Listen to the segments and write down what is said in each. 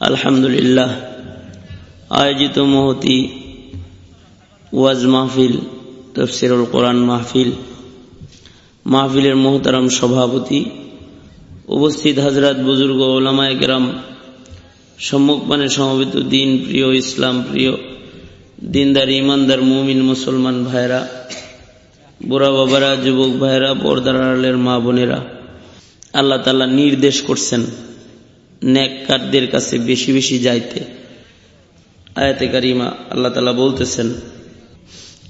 আলহামদুলিল্লাহ। আয়োজিত মহতি ওয়াজ মাহফিল, তফসিরুল কোরআন মাহফিল, মাহফিলের মোহতারাম সভাপতি, উপস্থিত হাজরাত বুজুর্গ ওলামায় গ্রাম সম্মুখপানে সমবেত দিন প্রিয় ইসলাম প্রিয়, দিনদার ইমানদার মুমিন মুসলমান ভাইরা বুড়া বাবারা, যুবক ভাইরা পর্দার আড়ালের মা বোনেরা, আল্লাহ তালা নির্দেশ করছেন ন্যাককারদের কাছে বেশি বেশি যাইতে। আয়াতে কারিমা আল্লাহ তালা বলতেছেন,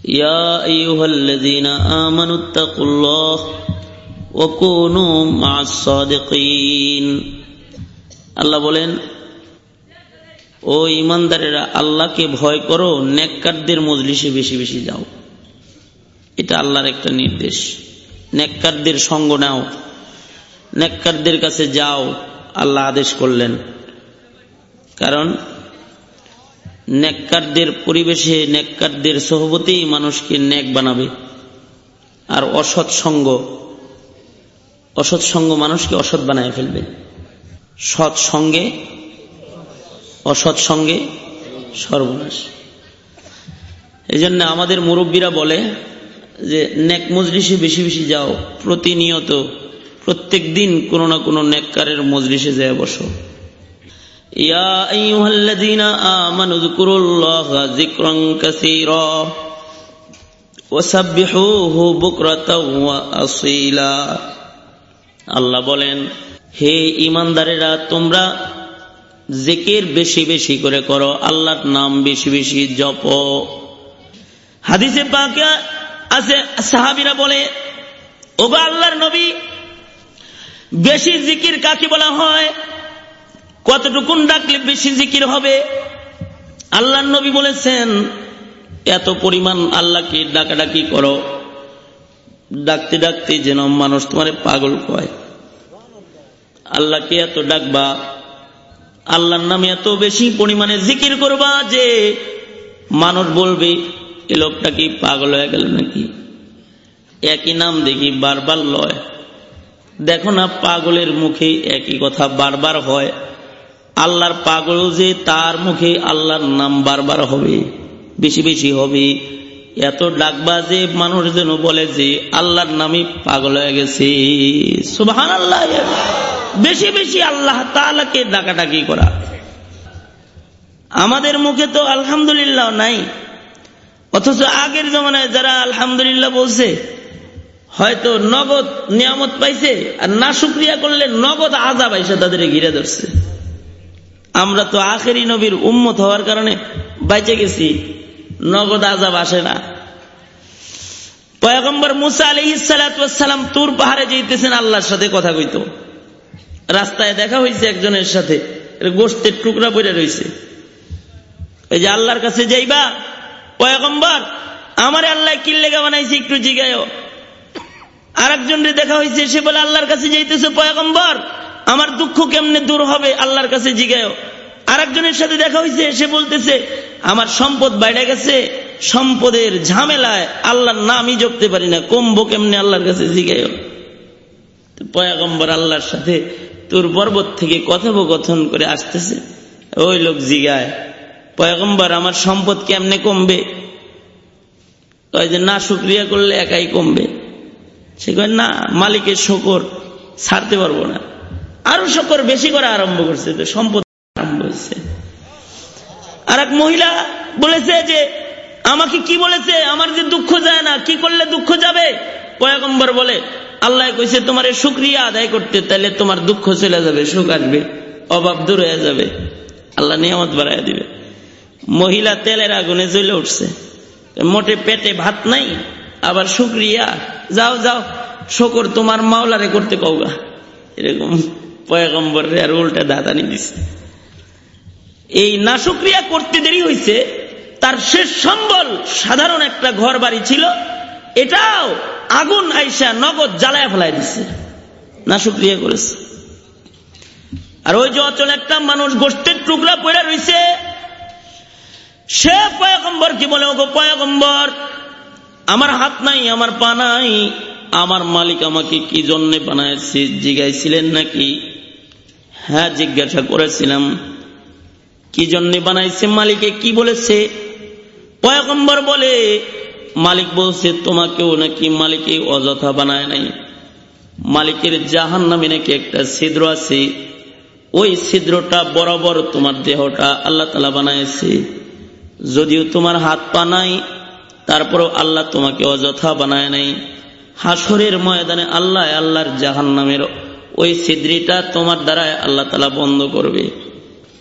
ইয়া আইয়ুহাল্লাযীনা আমানুত্তাকুল্লাহ ওয়া কুনু মা'আস সাদিকিন। আল্লাহ বলেন, ও ইমানদারেরা আল্লাহকে ভয় করো, নেককারদের মজলিসে বেশি বেশি যাও। এটা আল্লাহর একটা নির্দেশ। নেককারদের সঙ্গ নাও। নেককারদের কাছে যাও। আল্লাহ আদেশ করলেন। কারণ নেককারদের পরিবেশে নেককারদের সহবতেই মানুষকে নেক বানাবে। আর অসৎ সঙ্গ অসৎ সঙ্গ মানুষকে অসৎ বানায় ফেলবে। সৎ সঙ্গে, অসৎ সঙ্গে সর্বনাশ। এই জন্য আমাদের মুরব্বীরা বলে যে, নেক মজলিসে বেশি বেশি যাও, প্রতিনিয়ত প্রত্যেক দিন কোনো না কোনো নেককারের মজলিসে যায় বসো। ইয়া আল্লাহ বলেন, হে ইমানদারেরা তোমরা জেকের বেশি বেশি করে করো, আল্লাহর নাম বেশি বেশি জপ। হাদিসে পাকে আছে, সাহাবিরা বলে, ওগো আল্লাহর নবী বেশি জিকির কাকে বলা হয়? কতটুকুন ডাকলে বেশি জিকির হবে? আল্লাহর নবী বলেছেন, এত পরিমাণ আল্লাহকে ডাকাডাকি করো। ডাকতে ডাকতে যেন মানুষ তোমার পাগল কয়। আল্লাহকে এত ডাকবা, আল্লাহর নামে এত বেশি পরিমাণে জিকির করবা যে মানুষ বলবে, এ লোকটা কি পাগল হয়ে গেল নাকি? একই নাম দেখি বারবার লয়। দেখো না, পাগলের মুখে একই কথা বারবার হয়। আল্লাহর পাগল যে তার মুখে আল্লাহর নাম বারবার হবে, বেশি বেশি হবে। এত ডাকবা যে মানুষ যেন বলে যে, আল্লাহর নামই পাগল হয়ে গেছে। সুবাহান আল্লাহ বেশি বেশি আল্লাহ তালাকে ডাকাডাকি করা। আমাদের মুখে তো আলহামদুলিল্লাহ নাই। অথচ আগের জমানায় যারা আলহামদুলিল্লাহ বলছে হয়তো নগদ নিয়ামত পাইছে আর না শুক্রিয়া করলে নগদ আজা পাইছে তাদের ঘিরে ধরছে। আমরা তো আখেরি নবীর উম্মত হওয়ার কারণে বাইচে গেছি, নগদ আজাব আসে না। মুসা আলি সালাম তুর পাহাড়ে আল্লাহর সাথে কথা কইত। রাস্তায় দেখা একজনের সাথে টুকরা পড়ে যে আল্লাহর কাছে যাইবা, পয়গম্বর, আমার আল্লাহ কিল্লেগা বানাইছে একটু জিগায় আর একজনের দেখা হয়েছে সে বলে, আল্লাহর কাছে যাইতেছে পয়গম্বর, আমার দুঃখ কেমনে দূর হবে? আল্লাহর কাছে জিগায় আর একজনের সাথে দেখা হয়েছে সে বলতেছে, আমার সম্পদ বাইরে গেছে, সম্পদের ঝামেলায় আল্লাহর নামই জপতে পারি না, কমবো কেমনে আল্লাহর কাছে জিগায় পয়াগম্বর আল্লাহর সাথে তোর পর্বত থেকে কথোপকথন করে আসতেছে। ওই লোক জিগায়, পয়াগম্বর, আমার সম্পদ কেমনে কমবে? ওই যে, না, শুক্রিয়া করলে একাই কমবে। সে কয়, না, মালিকের শকর ছাড়তে পারব না। আরও শকর বেশি করা আরম্ভ করছে, তো সম্পদ আরম্ভ হয়েছে আর এক মহিলা বলেছে যে, আমাকে কি বলেছে? আমার যে দুঃখ যায় না, কি করলে দুঃখ যাবে? পয়গম্বর বলে, আল্লাহ কইছে, তোমার শুক্রিয়া আদায় করতে তাহলে তোমার দুঃখ চলে যাবে, সুখ আসবে, অভাব দূর হয়ে যাবে। আল্লাহ নিয়ামত বাড়াই দিবে। মহিলা তেলের আগুনে জ্বলে উঠছে। মোটে পেটে ভাত নাই আবার শুক্রিয়া। যাও যাও, শকর তোমার মাওলারে করতে কওগা এরকম পয়গম্বর আর উল্টা দাদানি দিছে। এই নাশুক্রিয়া করতে দেরি হয়েছে তার শেষ সম্বল সাধারণ একটা ঘর বাড়ি ছিল, এটাও আগুন আইসা নগদ জ্বালায় ফেলাই দিছে। নাশুক্রিয়া করেছে। আর ওই যে অচল একটা মানুষ গোষ্ঠের টুকরা পড়ে রয়েছে সে পয়গম্বর কি বলে? ওগো পয়গম্বর আমার হাত নাই, আমার পা নাই। আমার মালিক আমাকে কি জন্যে বানাইছে, জিগাইছিলেন নাকি? হ্যাঁ জিজ্ঞাসা করেছিলাম। কি জন্য বানাইছে, মালিকে কি বলেছে? পয়গম্বর বলে, মালিক বলছে, তোমাকেও নাকি মালিকে অযথা বানায় নাই। মালিকের জাহান নামে নাকি একটা ছিদ্র আছে। ওই ছিদ্রটা বরাবর তোমার দেহটা আল্লাহ তালা বানাইছে। যদিও তোমার হাত পা নাই তারপরও আল্লাহ তোমাকে অযথা বানায় নাই। হাসরের ময়দানে আল্লাহ আল্লাহর জাহান নামের ওই সিদ্রিটা তোমার দ্বারায় আল্লাহ তালা বন্ধ করবে।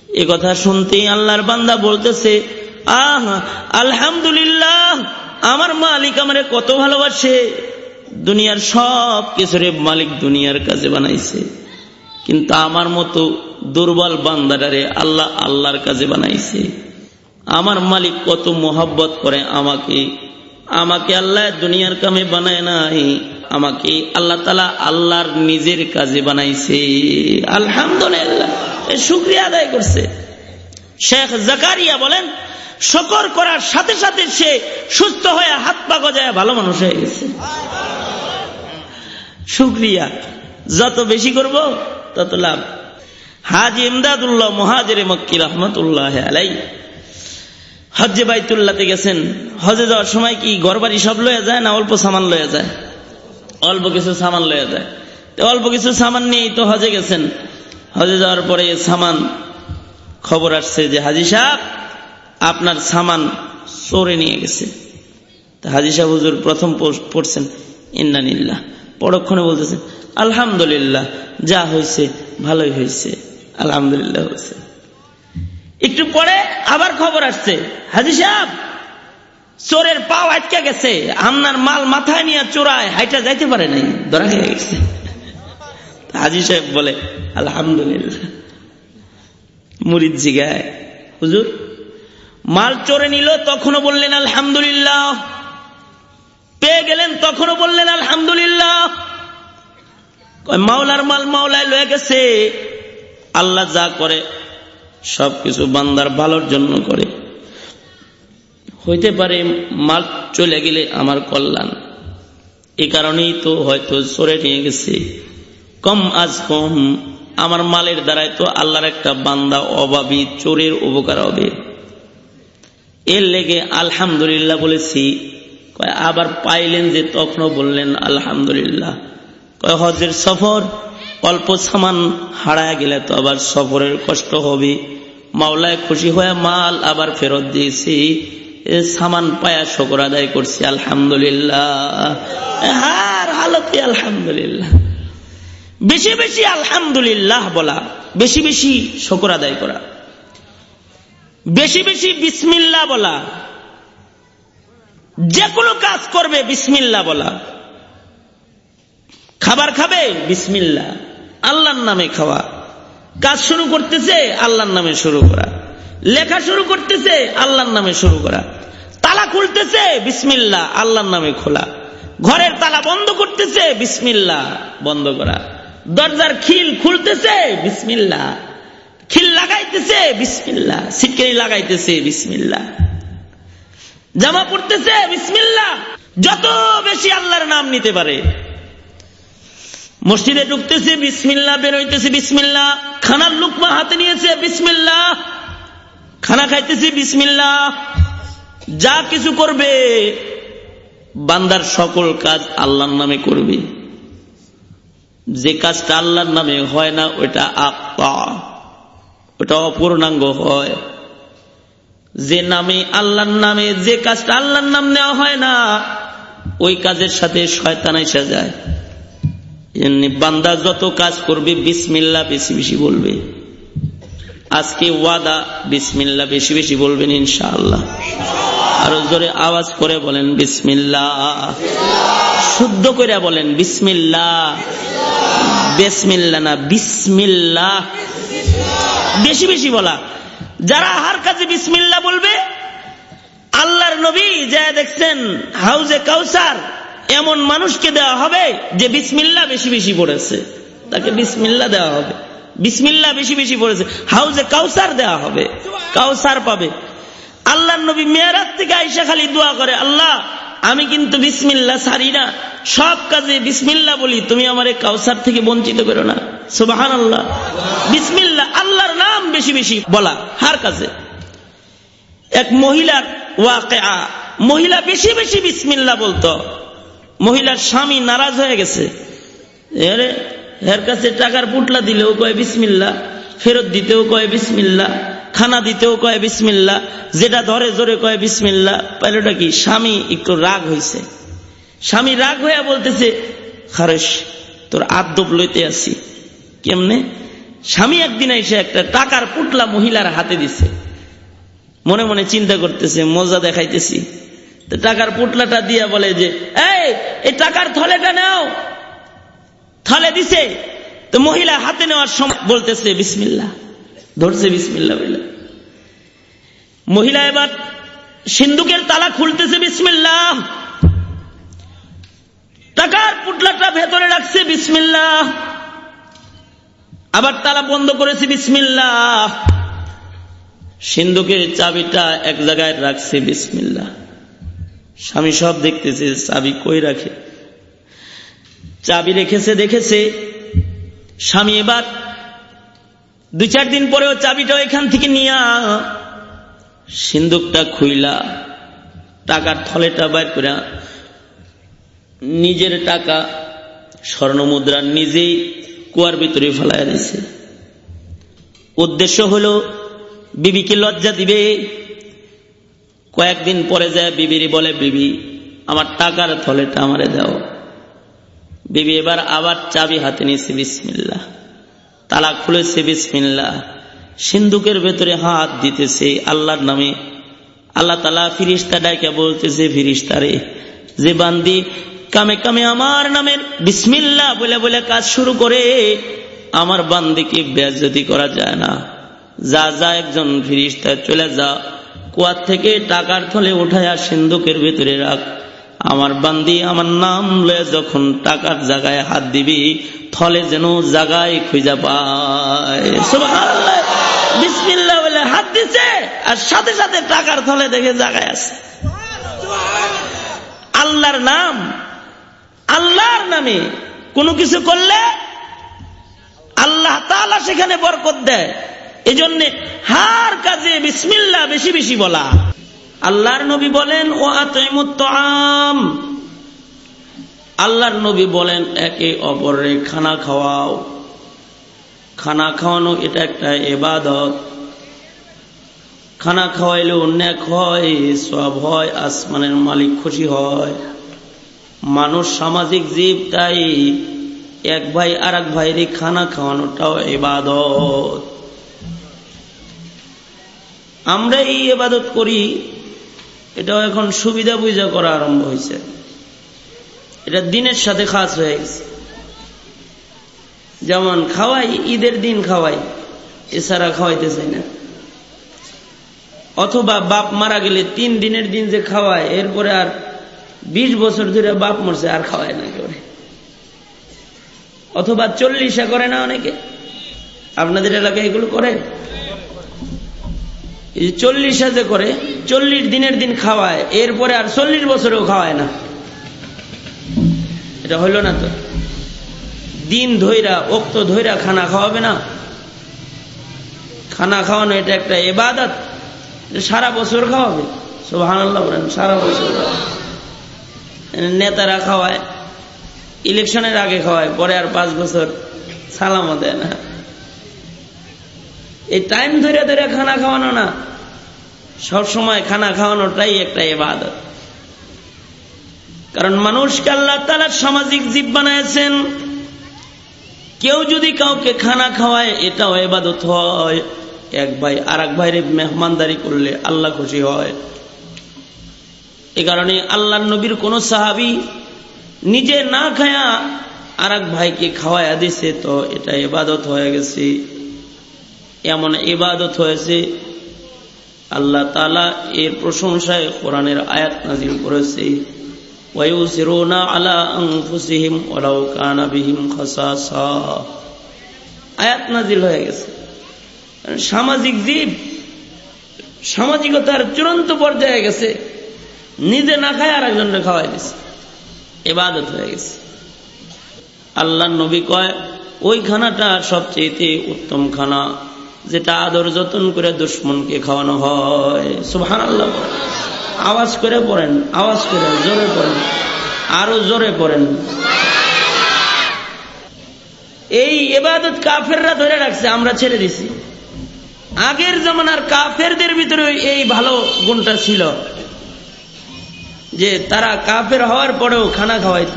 এ কথা শুনতেই আল্লাহর বান্দা বলতেছে, আহ, আলহামদুলিল্লাহ, আমার মালিক আমারে কত ভালোবাসে। দুনিয়ার সব কিছুরে মালিক দুনিয়ার কাজে বানাইছে। কিন্তু আমার মতো দুর্বল বান্দারে আল্লাহ আল্লাহর কাজে বানাইছে। আমার মালিক কত মোহাব্বত করে আমাকে আমাকে আল্লাহ দুনিয়ার কামে বানায় নাই, আমাকে আল্লাহ তালা আল্লাহর নিজের কাজে বানাইছে। আলহামদুলিল্লাহ শুক্রিয়া আদায় করছে। শেখ জাকারিয়া বলেন, শকর করার সাথে সাথে সে সুস্থ হয়ে হাত পা গজায় ভালো মানুষ হয়ে গেছে। শুক্রিয়া, যত বেশি করব তত লাভ। হাজি ইমদাদুল্লাহ মহাজের মক্কি রহমতুল্লাহ আলাই হজ্জে বাইতুল্লাতে গেছেন। হজে যাওয়ার সময় কি ঘরবাড়ি সব লয়ে যায় না অল্প সামান লয়ে যায়? অল্প কিছু সামান লয়ে যায়। তো অল্প কিছু সামান নিয়েই তো হজে গেছেন। হজে যাওয়ার পরে সামান খবর আসছে যে হাজি সাহেব, আপনার সামান চোরে নিয়ে গেছে। হাজি সাহেব হুজুর প্রথম পড়ছেন ইন্নানিল্লাহ পরক্ষণে বলতেছেন, আলহামদুলিল্লাহ, যা হয়েছে ভালোই হয়েছে, আলহামদুলিল্লাহ হয়েছে। একটু পরে আবার খবর আসছে। হাজি সাহেব, চোরের পাও আটকে গেছে। আপনার মাল মাথায় নিয়ে চোরায় হাইটা যাইতে পারে নাই, ধরা খেয়ে গেছে। হাজি সাহেব বলে, আলহামদুলিল্লাহ, মুরিদ জিগায়। হুজুর, মাল চোরে নিল, তখনও বললেন, আলহামদুলিল্লাহ। পেয়ে গেলেন, তখনও বললেন, আলহামদুলিল্লাহ। মাওলার মাল মাওলায় লয়ে গেছে। আল্লাহ যা করে সবকিছু বান্দার ভালোর জন্য করে। হইতে পারে মাল চলে গেলে আমার কল্যাণ। এ কারণেই তো হয়তো সরে নিয়ে গেছে। কম আজ কম আমার মালের দ্বারাই তো আল্লাহর একটা বান্দা অভাবী চোরের উপকার হবে। এর লেগে আলহামদুলিল্লাহ বলেছি আবার পাইলেন যে তখনও বললেন আলহামদুলিল্লাহ। কয় হজের সফর অল্প সামান হারায় গেলে তো আবার সফরের কষ্ট হবে। মাওলায় খুশি হয়ে মাল আবার ফেরত দিয়েছি। সামান পায়া শকর আদায় করছি, আলহামদুলিল্লাহ। হার হালতে আলহামদুলিল্লাহ। বেশি বেশি আলহামদুলিল্লাহ বলা, বেশি বেশি শকর আদায় করা। বেশি বেশি বিসমিল্লা বলা। যে কোনো কাজ করবে বিসমিল্লা বলা। খাবার খাবে বিসমিল্লা আল্লাহর নামে খাওয়া। কাজ শুরু করতেছে, আল্লাহর নামে শুরু করা। লেখা শুরু করতেছে, আল্লাহর নামে শুরু করা। তালা খুলতেছে বিসমিল্লা আল্লাহর নামে খোলা। ঘরের তালা বন্ধ করতেছে বিসমিল্লা বন্ধ করা। দরজার খিল খুলতেছে বিসমিল্লা খিল লাগাইতেছে বিসমিল্লা সিটকারি লাগাইতেছে বিসমিল্লা জামা পড়তেছে বিসমিল্লা যত বেশি আল্লাহর নাম নিতে পারে মসজিদে ঢুকতেছে বিসমিল্লা বেরোইতেছে বিসমিল্লা খানার লুকমা হাতে নিয়েছে বিসমিল্লা খানা খাইতেছে বিসমিল্লা যা কিছু করবে, বান্দার সকল কাজ আল্লাহর নামে করবে। যে কাজটা আল্লাহর নামে হয় না ওটা আত্মা। ওটা অপূর্ণাঙ্গ হয়। যে নামে আল্লাহর নামে, যে কাজটা আল্লাহর নাম নেওয়া হয় না, ওই কাজের সাথে শয়তান এসে যায়। বান্দা যত কাজ করবে বিসমিল্লা বেশি বেশি বলবে। আজকে ওয়াদা বিসমিল্লা বেশি বেশি বলবেন ইনশাআল্লাহ। আরও জোরে আওয়াজ করে বলেন বিসমিল্লা শুদ্ধ করে বলেন বিসমিল্লা বেসমিল্লা না বিসমিল্লা বেশি বেশি বলা। যারা আহার কাজে বিসমিল্লা বলবে, আল্লাহর নবী যা দেখছেন, হাউজে কাউসার এমন মানুষকে দেওয়া হবে যে বিসমিল্লা বেশি বেশি পড়েছে। তাকে বিসমিল্লা দেওয়া হবে। বিসমিল্লা বেশি বেশি পড়েছে। হাউজে কাউসার দেওয়া হবে। কাউসার পাবে। আল্লাহ নবী মেয়ারাত থেকে আইসা খালি দোয়া করে, আল্লাহ, আমি কিন্তু বিসমিল্লা সারি না। সব কাজে বিসমিল্লা বলি। তুমি আমার এই কাউসার থেকে বঞ্চিত করো না। সুবাহান আল্লাহ বিসমিল্লা আল্লাহর নাম বেশি বেশি বলা। হার কাছে। এক মহিলার ওয়াকে মহিলা বেশি বেশি বিসমিল্লা বলতো। মহিলার স্বামী নারাজ হয়ে গেছে। এরে, এর কাছে টাকার পুটলা দিলেও কয় বিসমিল্লা, ফেরত দিতেও কয় বিসমিল্লা, খানা দিতেও কয় বিসমিল্লা, যেটা ধরে জোরে কয় বিসমিল্লা পাইলটা কি, স্বামী একটু রাগ হয়েছে স্বামী রাগ হইয়া বলতেছে খারেস তোর আদব লইতে আসি। কেমনে? স্বামী একদিন এসে একটা টাকার পুটলা মহিলার হাতে দিছে। মনে মনে চিন্তা করতেছে, মজা দেখাইতেছি। টাকার পুটলাটা দিয়ে বলে যে, এই এই টাকার থলেটা নাও। থলে দিছে। তো মহিলা হাতে নেওয়ার সময় বলতেছে বিসমিল্লা ধরছে বিসমিল্লা বললে মহিলা এবার সিন্ধুকের তালা খুলতেছে বিসমিল্লা টাকার পুটলাটা ভেতরে রাখছে বিসমিল্লা আবার তালা বন্ধ করেছে বিসমিল্লা সিন্ধুকের চাবিটা এক জায়গায় রাখছে বিসমিল্লা স্বামী সব দেখতেছে, চাবি কই রাখে? চাবি রেখেছে, দেখেছে। স্বামী এবার দুই চার দিন পরেও চাবিটা এখান থেকে নিয়া সিন্দুকটা খুইলা, টাকার থলেটা বাইর করে নিজের টাকা স্বর্ণ মুদ্রা নিজেই কুয়ার ভিতরে ফেলাইয়া দিছে। উদ্দেশ্য হলো, বিবিকে লজ্জা দিবে কয়েকদিন পরে যায় বিবিরি বলে, বিবি, আমার টাকার থলেটা আমারে দাও। বিবি এবার আবার চাবি হাতে নিয়েছে বিসমিল্লা তালা খুলেছে বিসমিল্লা সিন্ধুকের ভেতরে হাত দিতেছে, আল্লাহর নামে। আল্লাহ তালা ফিরিস্তা ডাইকা বলতেছে ফিরিস্তারে যে বান্দি কামে কামে আমার নামের বিসমিল্লা বলে বলে কাজ শুরু করে, আমার বান্দিকে বেজতি করা যায় না। যা যা একজন ফিরিস্তা চলে যা কুয়ার থেকে টাকার থলে উঠায়া সিন্ধুকের ভেতরে রাখ। আমার বান্দি, আমার নাম লয়ে যখন টাকার জায়গায় হাত দিবি, থলে যেন জায়গায় খুঁজা পায়। বলে হাত দিছে, আর সাথে সাথে টাকার থলে দেখে জায়গায় আছে। আল্লাহর নাম, আল্লাহর নামে কোনো কিছু করলে আল্লাহ তালা সেখানে বরকত দেয়। এই জন্যে হার কাজে বিসমিল্লা বেশি বেশি বলা। আল্লাহর নবী বলেন, ও আতম আল্লাহর নবী বলেন, একে অপরে খানা খাওয়াও। খানা খাওয়ানো এটা একটা এবাদত খানা খাওয়াইলে অন্যাক হয় সব হয়, আসমানের মালিক খুশি হয়। মানুষ সামাজিক জীব, তাই এক ভাই আর এক ভাইরে খানা খাওয়ানোটাও এবাদত আমরা এই এবাদত করি, এটাও এখন সুবিধা বুঝা করা আরম্ভ হয়েছে। এটা দিনের সাথে খাস হয়ে গেছে। যেমন খাওয়াই, ঈদের দিন খাওয়াই, এছাড়া খাওয়াইতে চাই না। অথবা বাপ মারা গেলে তিন দিনের দিন যে খাওয়ায়, এরপরে আর বিশ বছর ধরে বাপ মরছে, আর খাওয়ায় না করে অথবা চল্লিশা করে না অনেকে? আপনাদের এলাকায় এগুলো করে? এই চল্লিশ যে করে চল্লিশ দিনের দিন খাওয়ায়, এরপরে আর চল্লিশ বছরেও খাওয়ায় না। এটা হইল না তো? দিন ধৈরা অক্ত ধৈরা খানা খাওয়াবে না? খানা খাওয়ানো এটা একটা এবাদত। সারা বছর খাওয়াবে। সব হানাল্লাহ বলেন, সারা বছর নেতারা খাওয়ায়, ইলেকশনের আগে খাওয়ায়, পরে আর পাঁচ বছর সালামও দেয় না। এই টাইম ধরে ধরে খানা খাওয়ানো না। সব সময় খানা খাওয়ানোটাই একটা এবাদত কারণ মানুষকে আল্লাহ তালা সামাজিক জীব বানাইছেন কেউ যদি কাউকে খানা খাওয়ায়, এটাও এবাদত হয়। এক ভাই আর এক ভাইরে মেহমানদারি করলে আল্লাহ খুশি হয়। এ কারণে আল্লাহ নবীর কোন সাহাবি নিজে না খায়া আর এক ভাইকে খাওয়াইয়া দিছে, তো এটা এবাদত হয়ে গেছে। এমন ইবাদত হয়েছে, আল্লাহ তালা এর প্রশংসায় কোরআনের আয়াত নাজিল করেছে। আয়াত নাজিল হয়ে গেছে। সামাজিক জীব সামাজিকতার চূড়ান্ত পর্যায়ে গেছে, নিজে না খায় আর একজনকে খাওয়াই দিছে। এবাদত হয়ে গেছে। আল্লাহ নবী কয় ওই খানাটা সবচেয়ে উত্তম খানা। যেটা আদর যত্ন করে দুশ্মনকে খাওয়ানো হয়। সুহান আওয়াজ করে পড়েন, আওয়াজ করে, জোরে পড়েন, আরও জোরে পড়েন। এই এবাদত কাফেররা ধরে রাখছে, আমরা ছেড়ে দিছি। আগের জমানার কাফেরদের ভিতরে এই ভালো গুণটা ছিল যে তারা কাফের হওয়ার পরেও খানা খাওয়াইত।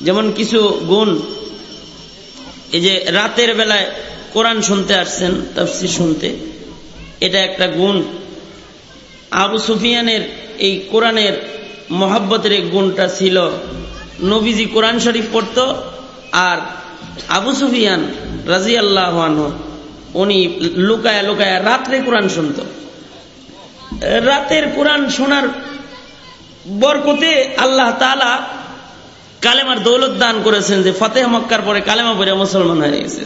যেমন কিছু গুণ, এই যে রাতের বেলায় কোরআন শুনতে আসছেন তফসি শুনতে, এটা একটা গুণ। আবু সুফিয়ানের এই কোরআনের মহাব্বতের এই গুণটা ছিল, নবীজি কোরআন শরীফ পড়ত আর আবু সুফিয়ান রাজি আল্লাহ উনি লুকায়া লুকায়া রাত্রে কোরআন শুনত। রাতের কোরআন শোনার বরকতে আল্লাহ তালা কালেমার দৌলত দান করেছেন যে ফতেহ মক্কার পরে কালেমা পরে মুসলমান হয়ে গেছে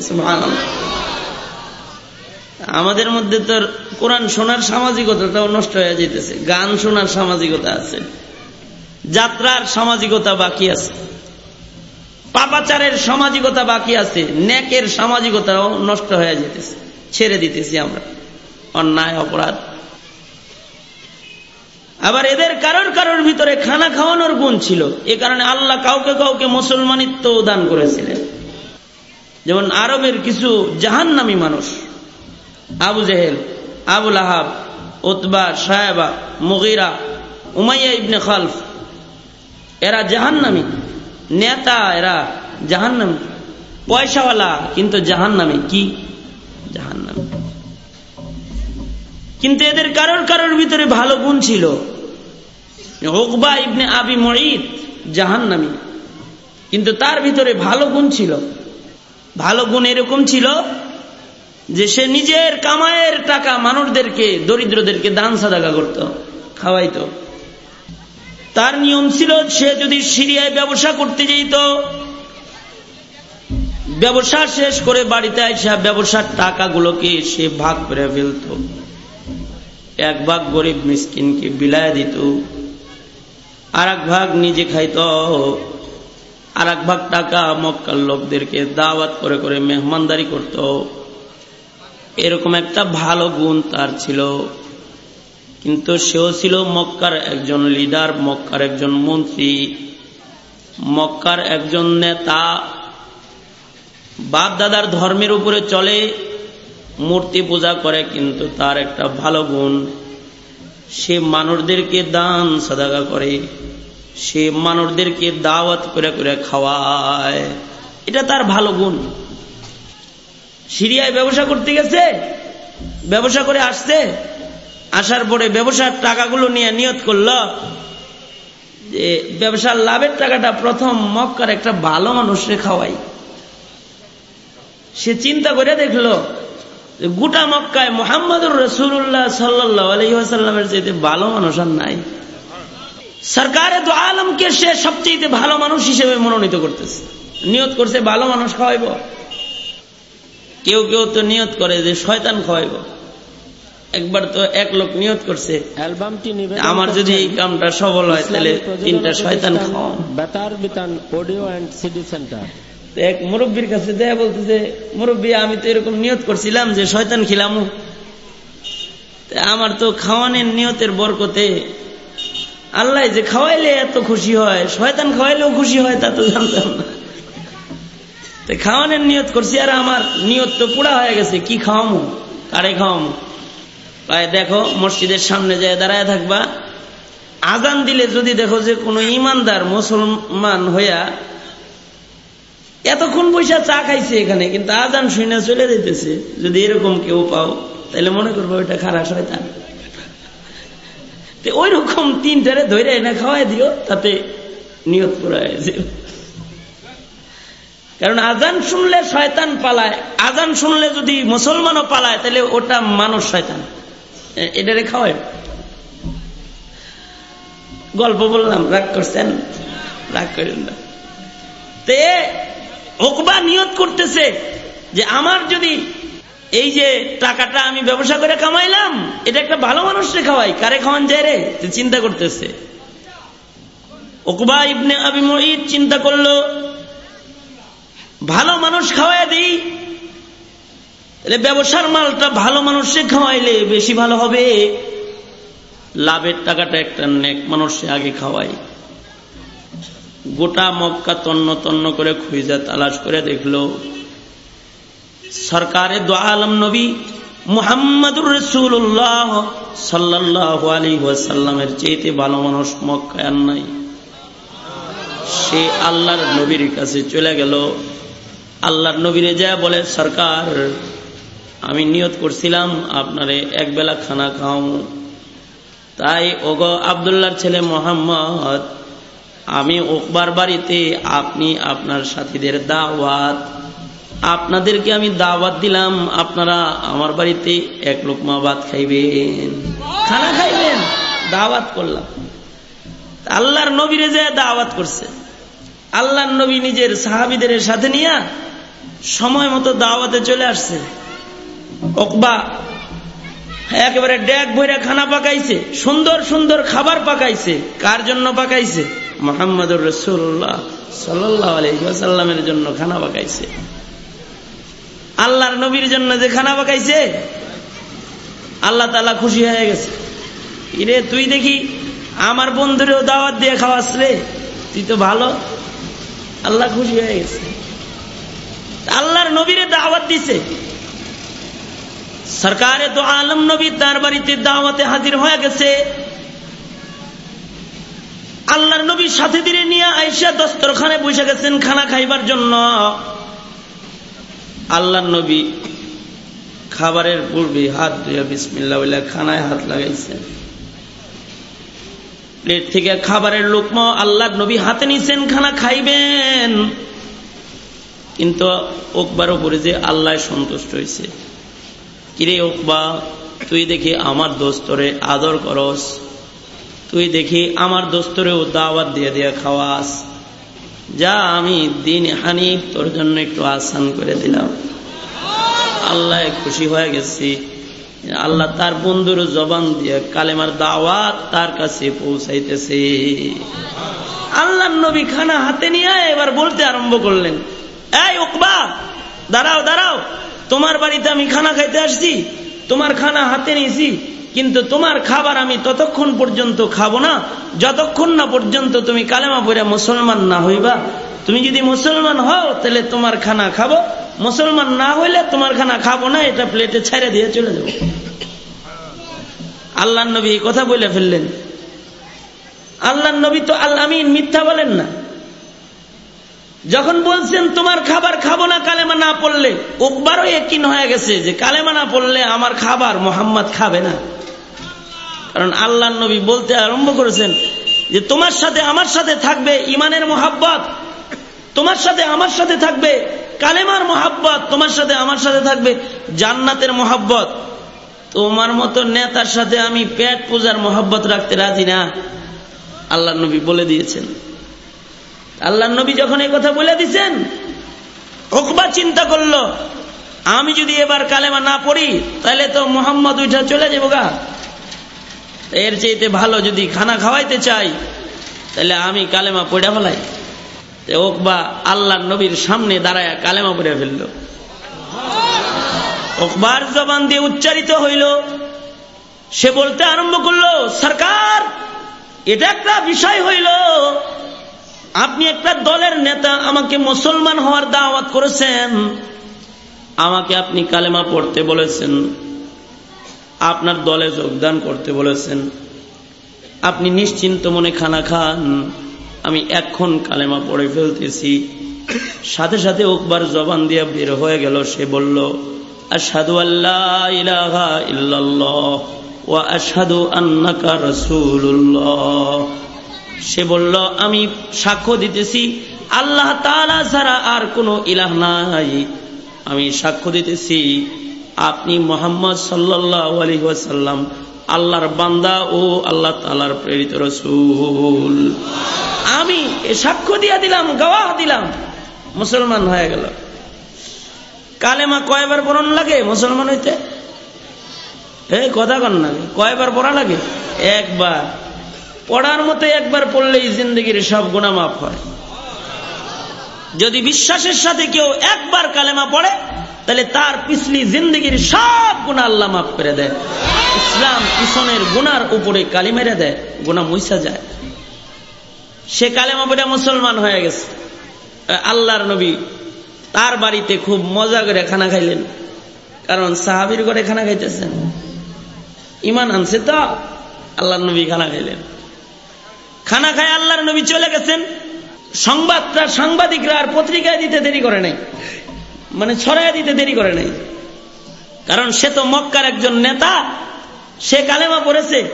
আমাদের মধ্যে তোর কোরআন শোনার সামাজিকতাটাও নষ্ট হয়ে যেতেছে গান শোনার সামাজিকতা আছে, যাত্রার সামাজিকতা বাকি আছে, পাপাচারের সামাজিকতা বাকি আছে নেকের সামাজিকতাও নষ্ট হয়ে যেতেছে ছেড়ে দিতেছি আমরা, অন্যায়, অপরাধ। আবার এদের কারোর কারোর ভিতরে খানা খাওয়ানোর গুণ ছিল। এ কারণে আল্লাহ কাউকে কাউকে মুসলমানিত্ব দান করেছিলেন। যেমন আরবের কিছু জাহান্নামী মানুষ, আবু জেহেল আবুল আহাব ওতবা সাহেবা মুগিরা, উমাইয়া ইবনে খালফ, এরা জাহান্নামী। নেতা এরা জাহান্নামী। পয়সাওয়ালা কিন্তু জাহান্নামী। কি? জাহান্নামী। কিন্তু এদের কারোর কারোর ভিতরে ভালো গুণ ছিল। ইবনে আবি মঈদ কিন্তু তার ভিতরে ভালো গুণ ছিল। ভালো গুণ এরকম ছিল যে সে নিজের কামায়ের টাকা মানুষদেরকে, দরিদ্রদেরকে দান সাদাকা করত, খাওয়াইত। তার নিয়ম ছিল সে যদি সিরিয়ায় ব্যবসা করতে যেত, ব্যবসা শেষ করে বাড়িতে আসা ব্যবসার টাকাগুলোকে সে ভাগ করে ফেলত। এক ভাগ গরিব মিসকিনকে বিলায় দিত। আর এক ভাগ নিজে খাইত আর এক ভাগ টাকা মক্কার লোকদেরকে দাওয়াত করে করে মেহমানদারি করত। এরকম একটা ভালো গুণ তার ছিল। কিন্তু সেও ছিল মক্কার একজন লিডার, মক্কার একজন মন্ত্রী। মক্কার একজন নেতা। বাপ দাদার ধর্মের উপরে চলে, মূর্তি পূজা করে, কিন্তু তার একটা ভালো গুণ সে মানুষদেরকে দান সাদাগা করে, সে মানুষদেরকে দাওয়াত করে করে খাওয়ায়। এটা তার ভালো গুণ। সিরিয়ায় ব্যবসা করতে গেছে, ব্যবসা করে আসছে, আসার পরে ব্যবসার টাকাগুলো নিয়ে নিয়ত করল যে ব্যবসার লাভের টাকাটা প্রথম মক্কার একটা ভালো মানুষরে খাওয়াই। সে চিন্তা করে দেখল গোটা মক্কায় মোহাম্মদুর রসুল্লাহ সাল্লাহ আলহিহাসাল্লামের চাইতে ভালো মানুষ আর নাই। সরকারে তো আলমকে সে সবচেয়ে ভালো মানুষ হিসেবে মনোনীত করতেছে। নিয়ত করছে ভালো মানুষ খাওয়াইব। কেউ কেউ তো নিয়ত করে যে শয়তান খাওয়াইব। একবার তো এক লোক নিয়ত করছে অ্যালবামটি আমার যদি এই কামটা সফল হয় তাহলে তিনটা শয়তান খাওয়া Betar Bitan audio and CD centre. এক মুরব্বীর কাছে দেয়া বলতেছে মুরব্বী, আমি তো এরকম নিয়ত করছিলাম যে শয়তান খিলাম। আমার তো খাওয়ানোর নিয়তের বরকতে আল্লাহ যে খাওয়াইলে এত খুশি হয়, শয়তান খাওয়াইলেও খুশি হয়, তা তো জানতাম না। খাওয়ানোর নিয়ত করছি আর আমার নিয়ত তো পুরা হয়ে গেছে, কি খাওয়ামো? কারে খাওয়ামো? দেখো, মসজিদের সামনে যায় দাঁড়ায় থাকবা। আজান দিলে যদি দেখো যে কোনো ইমানদার মুসলমান হইয়া এতক্ষণ পয়সা চা খাইছে এখানে, কিন্তু আজান শুনে চলে যেতেছে যদি এরকম কেউ পাও তাহলে মনে করব ওইটা খারাপ শয়তান। ওই রকম তিনটারে ধরে এনে খাওয়াই দিও, তাতে নিয়ত করা হয়েছে কারণ আজান শুনলে শয়তান পালায়, আজান শুনলে যদি মুসলমানও পালায় তাহলে ওটা মানুষ শয়তান। এটারে খাওয়ায় গল্প বললাম, রাগ করছেন? রাগ করেন না। তে ওকবা নিয়ত করতেছে যে আমার যদি এই যে টাকাটা আমি ব্যবসা করে কামাইলাম, এটা একটা ভালো মানুষকে খাওয়াই। কারে খাওয়ান যায় রে? চিন্তা করতেছে। ওকবা ইবনে আবি মহিদ চিন্তা করল, ভালো মানুষ খাওয়াই দিই ব্যবসার মালটা ভালো মানুষে খাওয়াইলে বেশি ভালো হবে। লাভের টাকাটা একটা নেক মানুষে আগে খাওয়াই। গোটা মক্কা তন্ন তন্ন করে খুঁজে তালাশ করে দেখল, সরকারে দোয়া আলম নবী মুহাম্মদুর রসুল্লাহ সাল্লাহ আলী ওয়াসাল্লামের চেয়েতে ভালো মানুষ মক্কায় আর নাই। সে আল্লাহর নবীর কাছে চলে গেল। আল্লাহর নবীরে যা বলে, সরকার, আমি নিয়ত করছিলাম আপনারে এক বেলা খানা খাও তাই ওগ আবদুল্লার ছেলে মোহাম্মদ আমি ওকবার বাড়িতে আপনি আপনার সাথীদের দাওয়াত। আপনাদেরকে আমি দাওয়াত দিলাম, আপনারা আমার বাড়িতে এক লোকমা ভাত খাইবেন। খানা খাইবেন দাওয়াত করলাম। আল্লাহর নবীরে যে দাওয়াত করছে। আল্লাহর নবী নিজের সাহাবিদের সাথে নিয়ে সময় মতো দাওয়াতে চলে আসছে। অকবা একেবারে ড্যাগ ভৈরা খানা পাকাইছে, সুন্দর সুন্দর খাবার পাকাইছে। কার জন্য পাকাইছে? মোহাম্মদুর রসুল্লাহ সাল্লাহ জন্য খানা পাকাইছে। আল্লাহর নবীর জন্য যে খানা পাকাইছে, আল্লাহ তালা খুশি হয়ে গেছে। ইরে, তুই দেখি আমার বন্ধুরেও দাওয়াত দিয়ে খাওয়াস রে, তুই তো ভালো। আল্লাহ খুশি হয়ে গেছে। আল্লাহর নবীরে দাওয়াত দিছে। সরকারে তো আলম নবী তার বাড়িতে দাওয়াতে হাজির হয়ে গেছে। আল্লাহর নবী সাথে দিনে নিয়ে আইসা দস্তরখানে বসে গেছেন খানা খাইবার জন্য। আল্লাহর নবী খাবারের পূর্বে হাত ধুয়ে বিসমিল্লা বলে খানায় হাত লাগাইছেন। প্লেট থেকে খাবারের লোকমা আল্লাহর নবী হাতে নিছেন, খানা খাইবেন। কিন্তু ওকবার উপরে যে আল্লাহ সন্তুষ্ট হয়েছে কিরে ওকবা, তুই দেখি আমার দোস্তরে আদর করস। তুই দেখি আমার দোস্তরেও দাওয়াত দিয়ে দিয়ে খাওয়াস। যা আমি দিন হানি তোর জন্য একটু আসান করে দিলাম। আল্লাহ খুশি হয়ে গেছি। আল্লাহ তার বন্ধুর জবান দিয়ে কালেমার দাওয়াত তার কাছে পৌঁছাইতেছে। আল্লাহ নবী খানা হাতে নিয়ে এবার বলতে আরম্ভ করলেন, এই ওকবা দাঁড়াও দাঁড়াও, তোমার বাড়িতে আমি খানা খাইতে আসছি, তোমার খানা হাতে নিয়েছি কিন্তু তোমার খাবার আমি ততক্ষণ পর্যন্ত খাব না, যতক্ষণ না পর্যন্ত তুমি কালেমা পড়ে মুসলমান না হইবা। তুমি যদি মুসলমান হও, তাহলে তোমার খানা খাব। মুসলমান না হইলে তোমার খানা খাব না, এটা প্লেটে ছেড়ে দিয়ে চলে যাব। আল্লাহ নবী এই কথা বলে ফেললেন। আল্লাহ নবী তো আল্লাহ মিথ্যা বলেন না। যখন বলছেন, তোমার খাবার খাব না, কালেমা না পড়লে একবারও একিন হয়ে গেছে যে, কালেমা না পড়লে আমার খাবার মোহাম্মদ খাবে না। কারণ আল্লাহ নবী বলতে আরম্ভ করেছেন যে, তোমার সাথে আমার সাথে থাকবে ইমানের মোহাব্বত। তোমার সাথে আমার সাথে থাকবে কালেমার মোহাব্বত। তোমার সাথে আমার সাথে থাকবে জান্নাতের মোহাব্বত। তোমার মতো নেতার সাথে আমি পেট পূজার মোহাব্বত রাখতে রাজি না। আল্লাহ নবী বলে দিয়েছেন। আল্লাহ নবী যখন এই কথা বলে দিচ্ছেন ওকবা চিন্তা করল, আমি যদি এবার কালেমা না পড়ি, তাহলে তো মোহাম্মদ উঠা চলে যাব গা। এর চেয়েতে ভালো যদি খানা খাওয়াইতে চাই, তাহলে আমি কালেমা পড়ে ফেলাই। ওক বা আল্লাহ নবীর সামনে দাঁড়ায় কালেমা পড়ে ফেলল। ওকবার জবান দিয়ে উচ্চারিত হইল। সে বলতে আরম্ভ করল, সরকার, এটা একটা বিষয় হইল। আপনি একটা দলের নেতা, আমাকে মুসলমান হওয়ার দাওয়াত করেছেন। আমাকে আপনি কালেমা পড়তে বলেছেন। আপনার দলে যোগদান করতে বলেছেন। আপনি নিশ্চিন্ত মনে খানা খান। আমি এখন কালেমা পড়ে ফেলতেছি। সাথে সাথে ওকবার জবান দিয়ে বের হয়ে গেল। সে বলল আসাদু আল্লাহ ইলাহা ইল্লাল্লাহ ও আসাদু আন্নাকা রসুল্লাহ সে বলল, আমি সাক্ষ্য দিতেছি, আল্লাহ তালা ছাড়া আর কোনো ইলাহ নাই। আমি সাক্ষ্য দিতেছি আপনি মোহাম্মদ সাল্লাহ আলী আল্লাহর বান্দা ও আল্লাহ তালার প্রেরিত রসুল। আমি সাক্ষ্য দিয়া দিলাম গাওয়া দিলাম। মুসলমান হয়ে গেল। কালেমা কয়বার পড়ন লাগে মুসলমান হইতে? এই কথা কন না, কয়বার পড়া লাগে? একবার। পড়ার মতো একবার পড়লেই জিন্দগির সব গুণা মাফ হয়। যদি বিশ্বাসের সাথে কেউ একবার কালেমা পড়ে, তাহলে তার পিছলি জিন্দগির সব গুণা আল্লাহ মাফ করে দেয়। ইসলাম পিছনের গুনার উপরে কালি মেরে দেয় গুণা মুইসা যায়। সে কালেমা পড়ে মুসলমান হয়ে গেছে। আল্লাহর নবী তার বাড়িতে খুব মজা করে খানা খাইলেন। কারণ সাহাবির ঘরে খানা খাইতেছেন। ইমান আনছে তো, আল্লাহর নবী খানা খাইলেন। খানা খায় আল্লাহর নবী চলে গেছেন। সংবাদটা সাংবাদিকরা আর পত্রিকায় দিতে দেরি করে নাই। মানে ছড়াইয়া দিতে দেরি করে নাই। কারণ সে তো মক্কার একজন নেতা, সে কালেমা পড়েছে।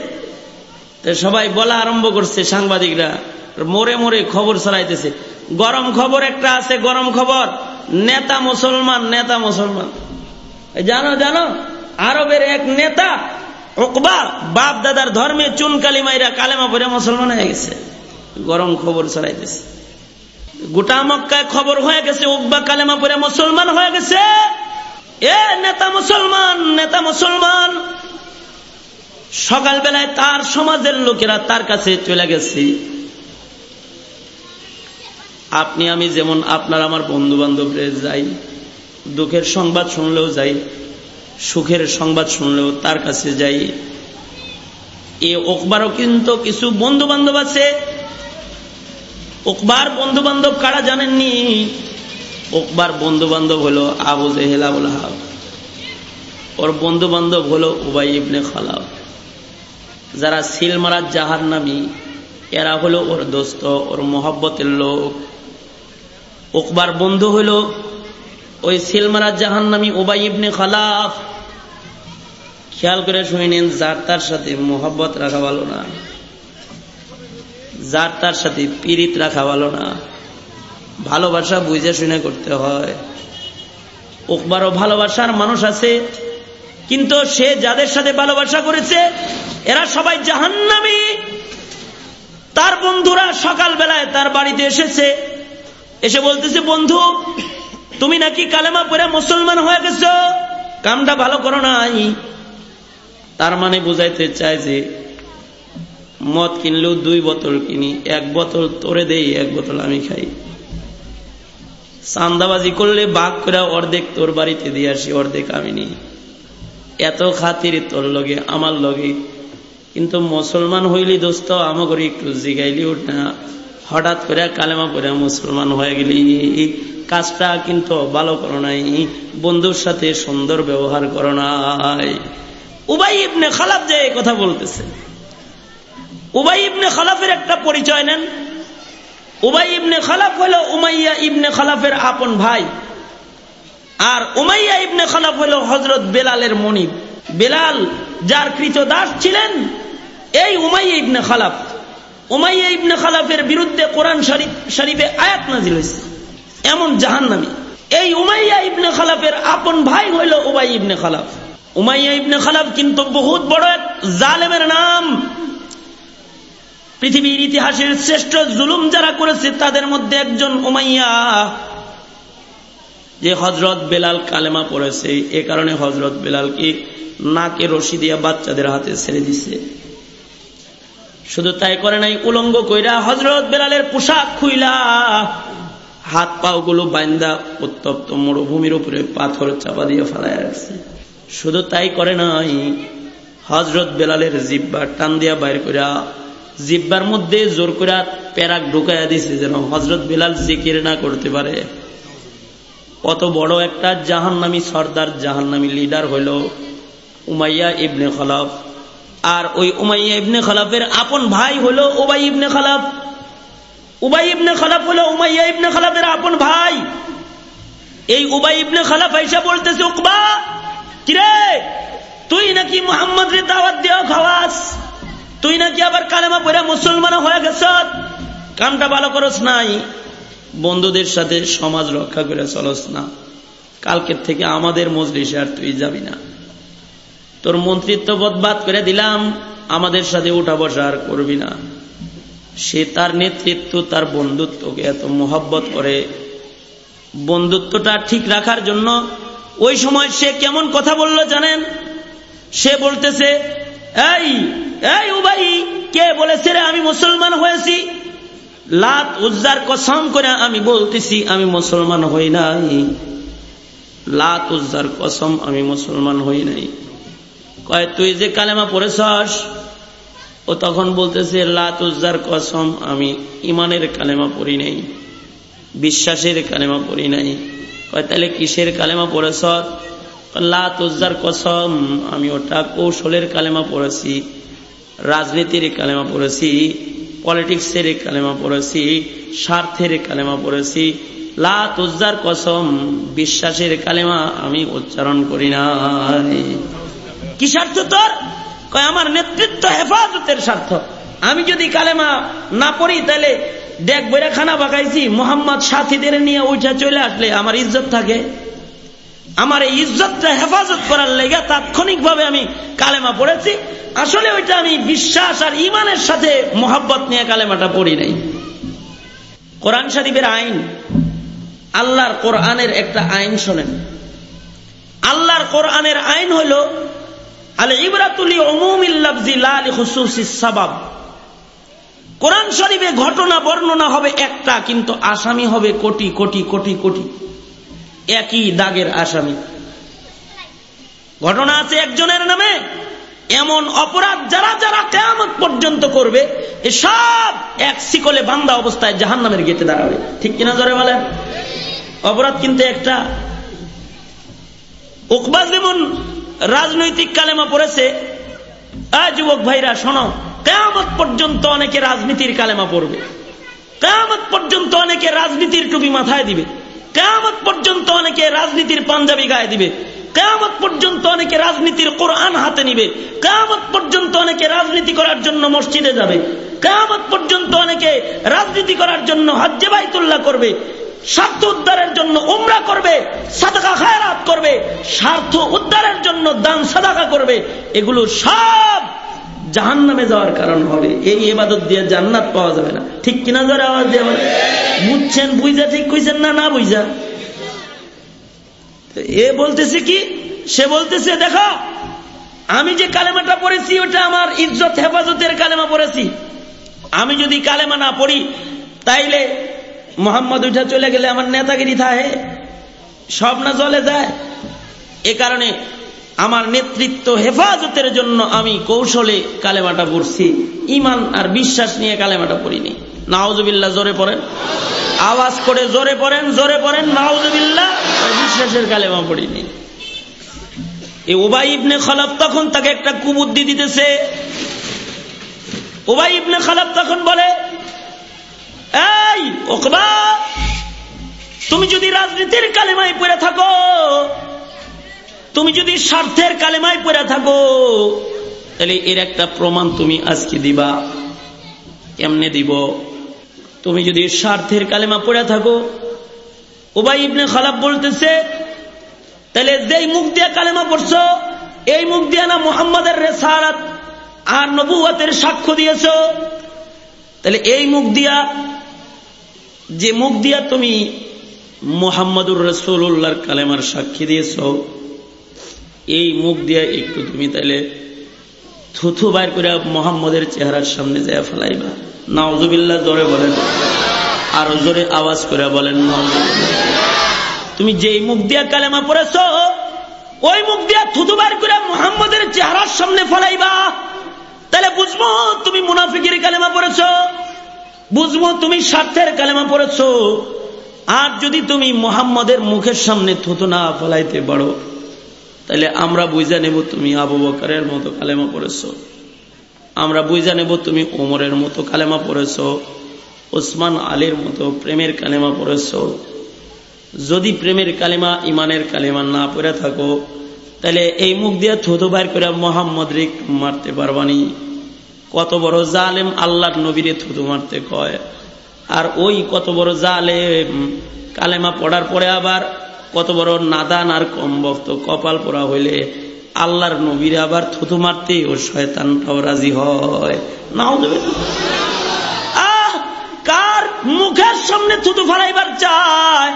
সবাই বলা আরম্ভ করছে সাংবাদিকরা মোরে মোরে খবর ছড়াইতেছে। গরম খবর একটা আছে, গরম খবর। নেতা মুসলমান নেতা মুসলমান। জানো জানো? আরবের এক নেতা ওকবা বাপ দাদার ধর্মে চুন কালিমাইরা কালেমা পরে মুসলমান হয়ে গেছে। গরম খবর ছড়াইতেছে। গোটা মক্কায় খবর হয়ে গেছে, উকবা কালেমা পরে মুসলমান হয়ে গেছে। এ নেতা মুসলমান নেতা মুসলমান, সকালবেলায় তার সমাজের লোকেরা তার কাছে চলে গেছে। আপনি, আমি যেমন আপনার, আমার বন্ধু বান্ধবরে যাই, দুঃখের সংবাদ শুনলেও যাই, সুখের সংবাদ শুনলেও তার কাছে যাই। এ ওকবারও কিন্তু কিছু বন্ধু বান্ধব আছে ওকবার বন্ধু বান্ধব কারা জানেননি? ওকবার বন্ধু বান্ধব হলো আবু জেহেলা ওর বন্ধু বান্ধব হলো উবাই ইবনে খালাব। যারা সিল মারার জাহার নামি এরা হলো ওর দোস্ত, ওর মোহব্বতের লোক। ওকবার বন্ধু হইল ওই সিলমারা জাহান নামি ওবাই ইবনে খালাফ খেয়াল করে শুনেন যার তার সাথে মোহব্বত রাখা ভালো না। যার তার সাথে পীড়িত রাখা ভালো না। ভালোবাসা বুঝে শুনে করতে হয়। ওকবারও ভালোবাসার মানুষ আছে, কিন্তু সে যাদের সাথে ভালোবাসা করেছে, এরা সবাই জাহান্নামি। তার বন্ধুরা সকাল বেলায় তার বাড়িতে এসেছে, এসে বলতেছে, বন্ধু, তুমি নাকি কালেমা পরে মুসলমান হয়ে গেছ? কামটা ভালো করো নাই। তার মানে বুঝাইতে চায় যে মদ কিনলেও দুই বোতল কিনি, এক বোতল তোরে দেই, এক বোতল আমি খাই। চান্দাবাজি করলে বাঘ করে অর্ধেক তোর বাড়িতে দিয়ে আসি, অর্ধেক আমি নি এত খাতির তোর লগে, আমার লগে। কিন্তু মুসলমান হইলি দোস্ত আমাকে একটু জিগাইলি না। হঠাৎ করে কালেমা করে মুসলমান হয়ে গেলি। কাজটা কিন্তু ভালো করো নাই, বন্ধুর সাথে সুন্দর ব্যবহার করো নাই। উবাই ইবনে খালাফ যে কথা বলতেছে। উবাই ইবনে খালাফের একটা পরিচয় নেন। উবাই ইবনে খালাফ হলো উমাইয়া ইবনে খালাফের আপন ভাই। আর উমাইয়া ইবনে খালাফ হলো হজরত বেলালের মনিব। বেলাল যার কৃত দাস ছিলেন, এই উমাইয়া ইবনে খালাফ। উমাইয়া ইবনে খালাফের বিরুদ্ধে কোরআন শরীফে আয়াত নাজিল হয়েছে। এমন জাহান নামি এই উমাইয়া ইবনে খালাফের আপন ভাই হইল উবাই ইবনে খালাফ। উমাইয়া ইবনে খালাফ কিন্তু বহুত বড় এক জালেমের নাম। পৃথিবীর ইতিহাসের শ্রেষ্ঠ জুলুম যারা করেছে, তাদের মধ্যে একজন উমাইয়া, যে হজরত বেলাল কালেমা পড়েছে। এ কারণে হজরত বেলালকে নাকে রশি দিয়া বাচ্চাদের হাতে ছেড়ে দিছে। শুধু তাই করে নাই, উলঙ্গ কইরা হজরত বেলালের পোশাক খুইলা, হাত পাও গুলো বাইন্দা উত্তপ্ত মরুভূমির উপরে পাথর চাপা দিয়ে ফেলায় রাখছে। শুধু তাই করে নাই হজরত বেলালের জিব্বা টান দিয়া বাইর করা জিব্বার মধ্যে জোর করে প্যারাক ঢুকাইয়া দিছে যেন হজরত বেলাল জিকির না করতে পারে। কত বড় একটা জাহান্নামি সর্দার জাহান্নামি লিডার হইল উমাইয়া ইবনে খলাফ। আর ওই উমাইয়া ইবনে খালাফের আপন ভাই হলো ওবাই ইবনে খালাফ। উবাই ইবনে খালাফ হলো উমাইয়া ইবনে খালাফের আপন ভাই। এই উবাই ইবনে খালাফ আইসা বলতেছে, উকবা, কিরে, তুই নাকি মোহাম্মদ রে দাওয়াত দেও খাওয়াস? তুই নাকি আবার কালেমা পড়ে মুসলমান হয়ে গেছ? কামটা ভালো করস নাই। বন্ধুদের সাথে সমাজ রক্ষা করে চলস না। কালকের থেকে আমাদের মজলিসে আর তুই যাবি না। তোর মন্ত্রিত্ব বদবাদ করে দিলাম, আমাদের সাথে উঠা বসা আর করবি না। সে তার নেতৃত্ব, তার বন্ধুত্বকে এত মোহব্বত করে। বন্ধুত্বটা ঠিক রাখার জন্য ওই সময় সে কেমন কথা বলল জানেন? সে বলতেছে, এই এই উবাই, কে বলেছে রে, আমি মুসলমান হয়েছি? লাত উজ্জার কসম করে আমি বলতেছি, আমি মুসলমান হই নাই। লাত উজ্জার কসম আমি মুসলমান হই নাই। কয়, তুই যে কালেমা পড়েছস, ও তখন বলতেছে, লাত উজ্জার কসম আমি ইমানের কালেমা পড়ি নাই, বিশ্বাসের কালেমা পড়ি নাই। কয় তাহলে কিসের কালেমা পড়েছ লাত উজ্জার কসম আমি ওটা কৌশলের কালেমা পড়েছি। রাজনীতির কালেমা পড়েছি, পলিটিক্সের কালেমা পড়েছি, স্বার্থের কালেমা পড়েছি। উজ্জার কসম, বিশ্বাসের কালেমা আমি উচ্চারণ করি নাই। কি স্বার্থ তোর? কয়, আমার নেতৃত্ব হেফাজতের স্বার্থ। আমি যদি কালেমা না পড়ি, তাহলে দেখ বইরা খানা পাকাইছি মোহাম্মদ সাথীদের নিয়ে উঠে চলে আসলে আমার ইজ্জত থাকে। আমার এই ইজ্জতটা হেফাজত করার লেগে তাৎক্ষণিক ভাবে আমি কালেমা পড়েছি। আসলে ওইটা আমি বিশ্বাস আর ইমানের সাথে মোহাব্বত নিয়ে কালেমাটা পড়ি নাই। কোরআন শরীফের আইন, আল্লাহর কোরআনের একটা আইন শোনেন। আল্লাহর কোরআনের আইন হইল আল ইবরাতুলি সাবাব। কোরআন শরীফে ঘটনা বর্ণনা হবে একটা, কিন্তু আসামি হবে কোটি কোটি কোটি কোটি। একই দাগের আসামি। ঘটনা আছে একজনের নামে। এমন অপরাধ যারা যারা কেমন পর্যন্ত করবে সব এক শিকলে বান্দা অবস্থায় জাহান নামের গেতে দাঁড়াবে। ঠিক কিনা জরে বলেন? অপরাধ কিন্তু একটা। উকবাজ যেমন রাজনৈতিক কালেমা পড়েছে যুবক ভাইরা, শোনো কেমত পর্যন্ত অনেকে রাজনীতির কালেমা পড়বে। কেমত পর্যন্ত অনেকে রাজনীতির টুপি মাথায় দিবে। কেমত পর্যন্ত অনেকে রাজনীতির পাঞ্জাবি গায়ে দিবে। কেমত পর্যন্ত অনেকে রাজনীতির কোরআন হাতে নিবে। কেমত পর্যন্ত অনেকে রাজনীতি করার জন্য মসজিদে যাবে। কেমত পর্যন্ত অনেকে রাজনীতি করার জন্য হজ্জে বাইতুল্লাহ করবে। স্বার্থ উদ্ধারের জন্য উমরা করবে, সাদাকা খায়রাত করবে, স্বার্থ উদ্ধারের জন্য দান সাদাকা করবে। এগুলো সব জাহান নামে যাওয়ার কারণ হবে। এই এবাদত দিয়ে জান্নাত পাওয়া যাবে না। ঠিক কিনা ধরে আওয়াজ দিয়ে বুঝছেন বুঝা ঠিক কইছেন না না বুঝা এ বলতেছে কি? সে বলতেছে, দেখো, আমি যে কালেমাটা পড়েছি, ওটা আমার ইজ্জত, হেফাজতের কালেমা পড়েছি। আমি যদি কালেমা না পড়ি, তাইলে মোহাম্মদ উঠা চলে গেলে আমার নেতাগিরি থাকে সব না চলে যায়। এ কারণে আমার নেতৃত্ব হেফাজতের জন্য আমি কৌশলে কালেমাটা পড়ছি। ইমান আর বিশ্বাস নিয়ে কালেমাটা পড়িনি। নাওজবিল্লা জোরে পড়েন। আওয়াজ করে জোরে পড়েন জোরে পড়েন। নাওজবিল্লা বিশ্বাসের কালেমা পড়িনি। এই ওবাই ইবনে খালাব তখন তাকে একটা কুবুদ্ধি দিতেছে। ওবাই ইবনে খালাব তখন বলে, এই ওকবা, তুমি যদি রাজনীতির কালেমায় পড়ে থাকো তুমি যদি স্বার্থের কালেমায় পড়ে থাকো, তাহলে এর একটা প্রমাণ তুমি আজকে দিবা। কেমনে দিব? তুমি যদি স্বার্থের কালেমা পড়ে থাকো ওবাই ইবনে খালাব বলতেছে, তাহলে যেই মুখ দিয়া কালেমা পড়ছ, এই মুখ দিয়া না মোহাম্মদের রেসারাত আর নবুয়াতের সাক্ষ্য দিয়েছ, তাহলে এই মুখ দিয়া, যে মুখ দিয়া তুমি মোহাম্মদুর রসুল্লাহর কালেমার সাক্ষী দিয়েছ এই মুখ দিয়া একটু তুমি তাহলে থুথু বাইর করে মোহাম্মদের চেহারার সামনে যায় ফেলাইবা। নাওজুবিল্লা জোরে বলেন। আরও জোরে আওয়াজ করে বলেন তুমি যেই মুখ দিয়া কালেমা পড়েছ, ওই মুখ দিয়া থুথু বাইর করে মোহাম্মদের চেহারার সামনে ফেলাইবা। তাহলে বুঝব তুমি মুনাফিকের কালেমা পড়েছ, বুঝব তুমি স্বার্থের কালেমা পড়েছ। আর যদি তুমি মোহাম্মদের মুখের সামনে থুতু না ফলাইতে পারো তাহলে আমরা বুঝা নেব তুমি আবু বকারের মতো কালেমা পড়েছ। আমরা বুঝা নেব তুমি ওমরের মতো কালেমা পড়েছ, ওসমান আলীর মতো প্রেমের কালেমা পড়েছ। যদি প্রেমের কালেমা ইমানের কালেমা না পড়ে থাকো তাহলে এই মুখ দিয়ে থুতু বাইর করে মোহাম্মদ রিক মারতে পারবানি। কত বড় জালেম আল্লাহর নবীরে থুতু মারতে কয়। আর ওই কত বড় জালেম কালেমা পড়ার পরে আবার কত বড় নাদান আর কম বক্ত কপাল পড়া হইলে আল্লাহর নবীরে আবার থুতু মারতে ও শয়তানটাও রাজি হয়। নাও দেবে কার মুখের সামনে থুতু ফেলাইবার চায়?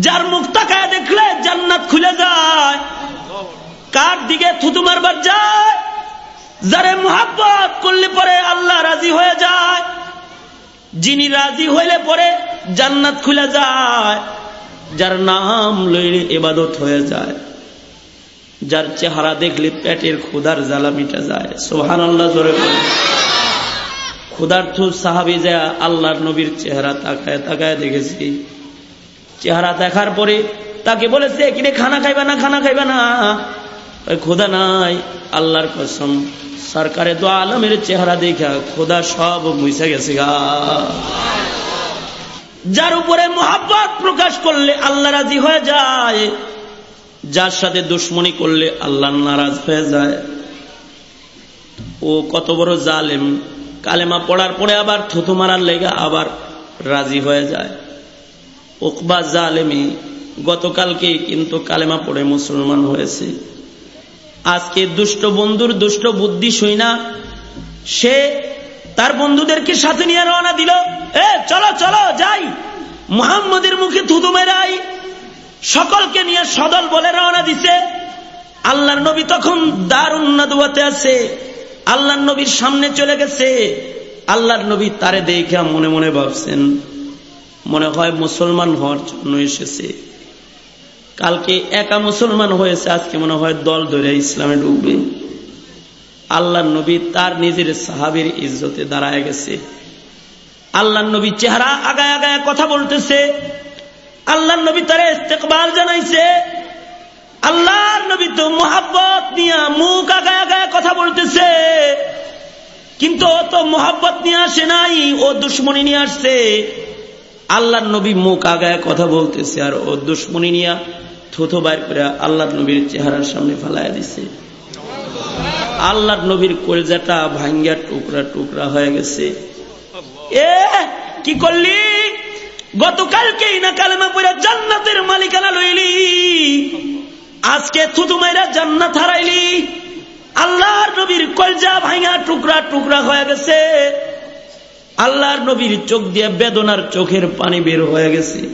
যার মুখ তাকায় দেখলে জান্নাত খুলে যায়। কার দিকে থুতু মারবার যায় যারে মোহাব্বত করলে পরে আল্লাহ রাজি হয়ে যায়। যিনি রাজি হইলে পরে জান্নাত খুলে যায়। যার নাম লইলে এবাদত হয়ে যায়। যার চেহারা দেখলে পেটের ক্ষুদার জ্বালা মিটা যায়। সোহান আল্লাহ জোরে ক্ষুদার্থ সাহাবি যায় আল্লাহর নবীর চেহারা তাকায় তাকায় দেখেছি। চেহারা দেখার পরে তাকে বলেছে কিনে খানা খাইবা না, খানা খাইবা না? ওই খোদা নাই, আল্লাহর কসম। সরকারে দো আলমের চেহারা দেখা খোদা সব মুছে গেছে গা। যার উপরে মোহাব্বত প্রকাশ করলে আল্লাহ রাজি হয়ে যায়, যার সাথে দুশ্মনী করলে আল্লাহ নারাজ হয়ে যায়। ও কত বড় জালেম, কালেমা পড়ার পরে আবার থুতু মারার লেগে আবার রাজি হয়ে যায়। ওকবা জালেমি, গতকালকে কিন্তু কালেমা পড়ে মুসলমান হয়েছে। আজকে দুষ্ট বন্ধুর দুষ্ট বুদ্ধি সই না সে তার বন্ধুদেরকে সাথে নিয়ে রওনা দিল। এ, চলো চলো, যাই। মুহাম্মদের মুখে থুতু মেরাই সকলকে নিয়ে সদল বলে রওনা দিছে। আল্লাহর নবী তখন দারুণ নাদুয়াতে আছে। আল্লাহর নবীর সামনে চলে গেছে। আল্লাহর নবী তারে দেখে মনে মনে ভাবছেন, মনে হয় মুসলমান হওয়ার জন্য এসেছে। কালকে একা মুসলমান হয়েছে, আজকে মনে হয় দল ধরে ইসলামে ঢুকবে। আল্লাহ নবী তার নিজের সাহাবির ইজ্জতে দাঁড়ায় গেছে। আল্লাহ নবী চেহারা আগায় আগায় কথা বলতেছে। আল্লাহ নবী তার ইস্তেকবাল জানাইছে। আল্লাহর নবী তো মোহাব্বত নিয়ে মুখ আগায় আগায় কথা বলতেছে। কিন্তু ও তো মোহাব্বত নিয়ে আসে নাই, ও দুশ্মনী নিয়ে আসছে। আল্লাহ নবী মুখ আগায় কথা বলতেছে আর ও দুশ্মনী নিয়ে থুথো বাইর করে আল্লাহ নবীর চেহারার সামনে ফেলাইয়া দিছে। আল্লাহ নবীর কলজাটা ভাঙ্গা টুকরা টুকরা হয়ে গেছে। এ, কি করলি? গতকালকেই না কালেমা পড়া জান্নাতের মালিকানা লইলি। আজকে থুতু মাইরা জান্নাত হারাইলি। আল্লাহর নবীর কলজা ভাঙা টুকরা টুকরা হয়ে গেছে। আল্লাহর নবীর চোখ দিয়ে বেদনার চোখের পানি বের হয়ে গেছে।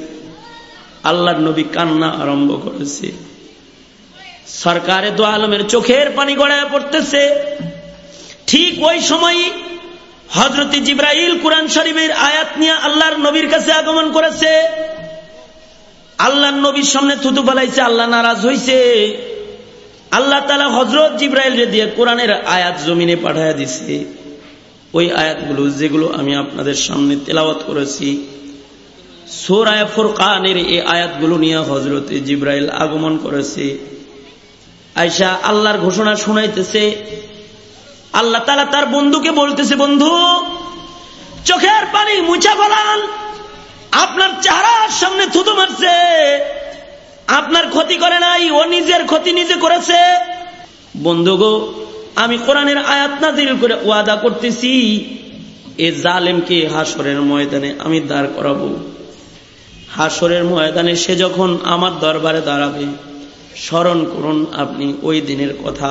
আল্লাহর নবী কান্না আরম্ভ করেছে। সরকারে তো আলমের চোখের পানি গড়ায় পড়তেছে। ঠিক ওই সময় হজরত জিব্রাইল কোরআন শরীফের আয়াত নিয়ে আল্লাহর নবীর কাছে আগমন করেছে। আল্লাহর নবীর সামনে থুতু ফেলাইছে, আল্লাহ নারাজ হইছে। আল্লাহ তালা হজরত জিব্রাইল রে দিয়ে কোরআনের আয়াত জমিনে পাঠাইয়া দিছে। ওই আয়াতগুলো যেগুলো আমি আপনাদের সামনে তেলাওয়াত করেছি সোরায় ফোরকানের এই আয়াতগুলো নিয়ে হজরতে জিব্রাইল আগমন করেছে। আয়সা আল্লাহর ঘোষণা শুনাইতেছে আল্লাহ তালা তার বন্ধুকে বলতেছে, বন্ধু, চোখের পানি মুছা ফেলান। আপনার চেহারার সামনে থুতু মারছে। আপনার ক্ষতি করে নাই, ও নিজের ক্ষতি নিজে করেছে। বন্ধু গো, আমি কোরআনের আয়াত নাজিল করে ওয়াদা করতেছি, এ জালেমকে হাসরের ময়দানে আমি দাঁড় করাবো। হাসরের ময়দানে সে যখন আমার দরবারে দাঁড়াবে, স্মরণ করুন আপনি ওই দিনের কথা।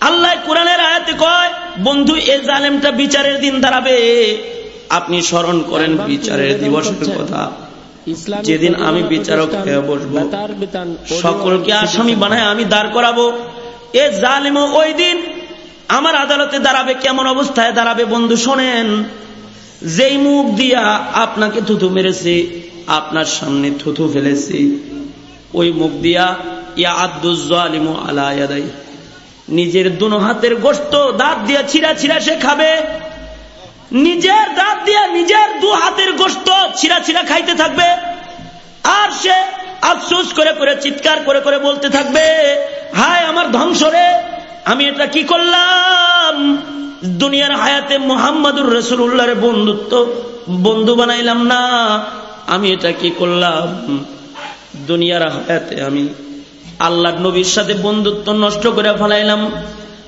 আল্লাহ কোরআনের আয়াতে কয় বন্ধু এ জালেমটা বিচারের দিন দাঁড়াবে। আপনি স্মরণ করেন বিচারের দিবসের কথা। যেদিন আমি বিচারক হয়ে বসবো সকলকে আসামি বানায় আমি দাঁড় করাবো। এ জালেম ওই দিন আমার আদালতে দাঁড়াবে কেমন অবস্থায় দাঁড়াবে বন্ধু শোনেন। যেই মুখ দিয়া আপনাকে থুথু মেরেছে আপনার সামনে থুথু ফেলেছে ওই মুখ দিয়া ইয়া আব্দুজালিম আলা ইয়াদাই নিজের দুনো হাতের গোস্ত দাঁত দিয়া ছিঁড়া ছিঁড়া সে খাবে। নিজের দাঁত দিয়া নিজের দু হাতের গোস্ত ছিঁড়া ছিঁড়া খাইতে থাকবে। আর সে আফসোস করে করে চিৎকার করে করে বলতে থাকবে, হায় আমার ধ্বংস রে, আমি এটা কি করলাম? দুনিয়ার হায়াতে মোহাম্মদুর রসুল্লাহর বন্ধুত্ব, বন্ধু বানাইলাম না, আমি এটা কি করলাম? দুনিয়ার হায়াতে আমি আল্লাহ নবীর সাথে বন্ধুত্ব নষ্ট করে ফেলাইলাম।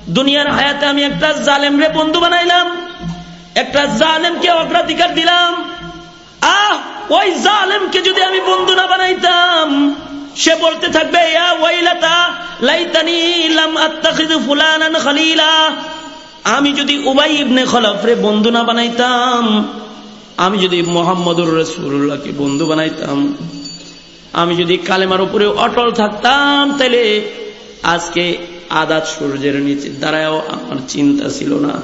দুনিয়ার হায়াতে আমি একটা জালেম রে বন্ধু বানাইলাম। একটা জালেমকে অগ্রাধিকার দিলাম। আহ, ওই জালেমকে যদি আমি বন্ধু না বানাইতাম, সে বলতে থাকবে আমি যদি উবাই ইবনে খলফরে বন্ধু না বানাইতাম, আমি যদি মোহাম্মদুর রসুল্লাহকে বন্ধু বানাইতাম আমি যদি কালেমার উপরে অটল থাকতাম তাহলে আজকে আদাত সূর্যের নিচে দাঁড়ায়ও আমার চিন্তা ছিল না।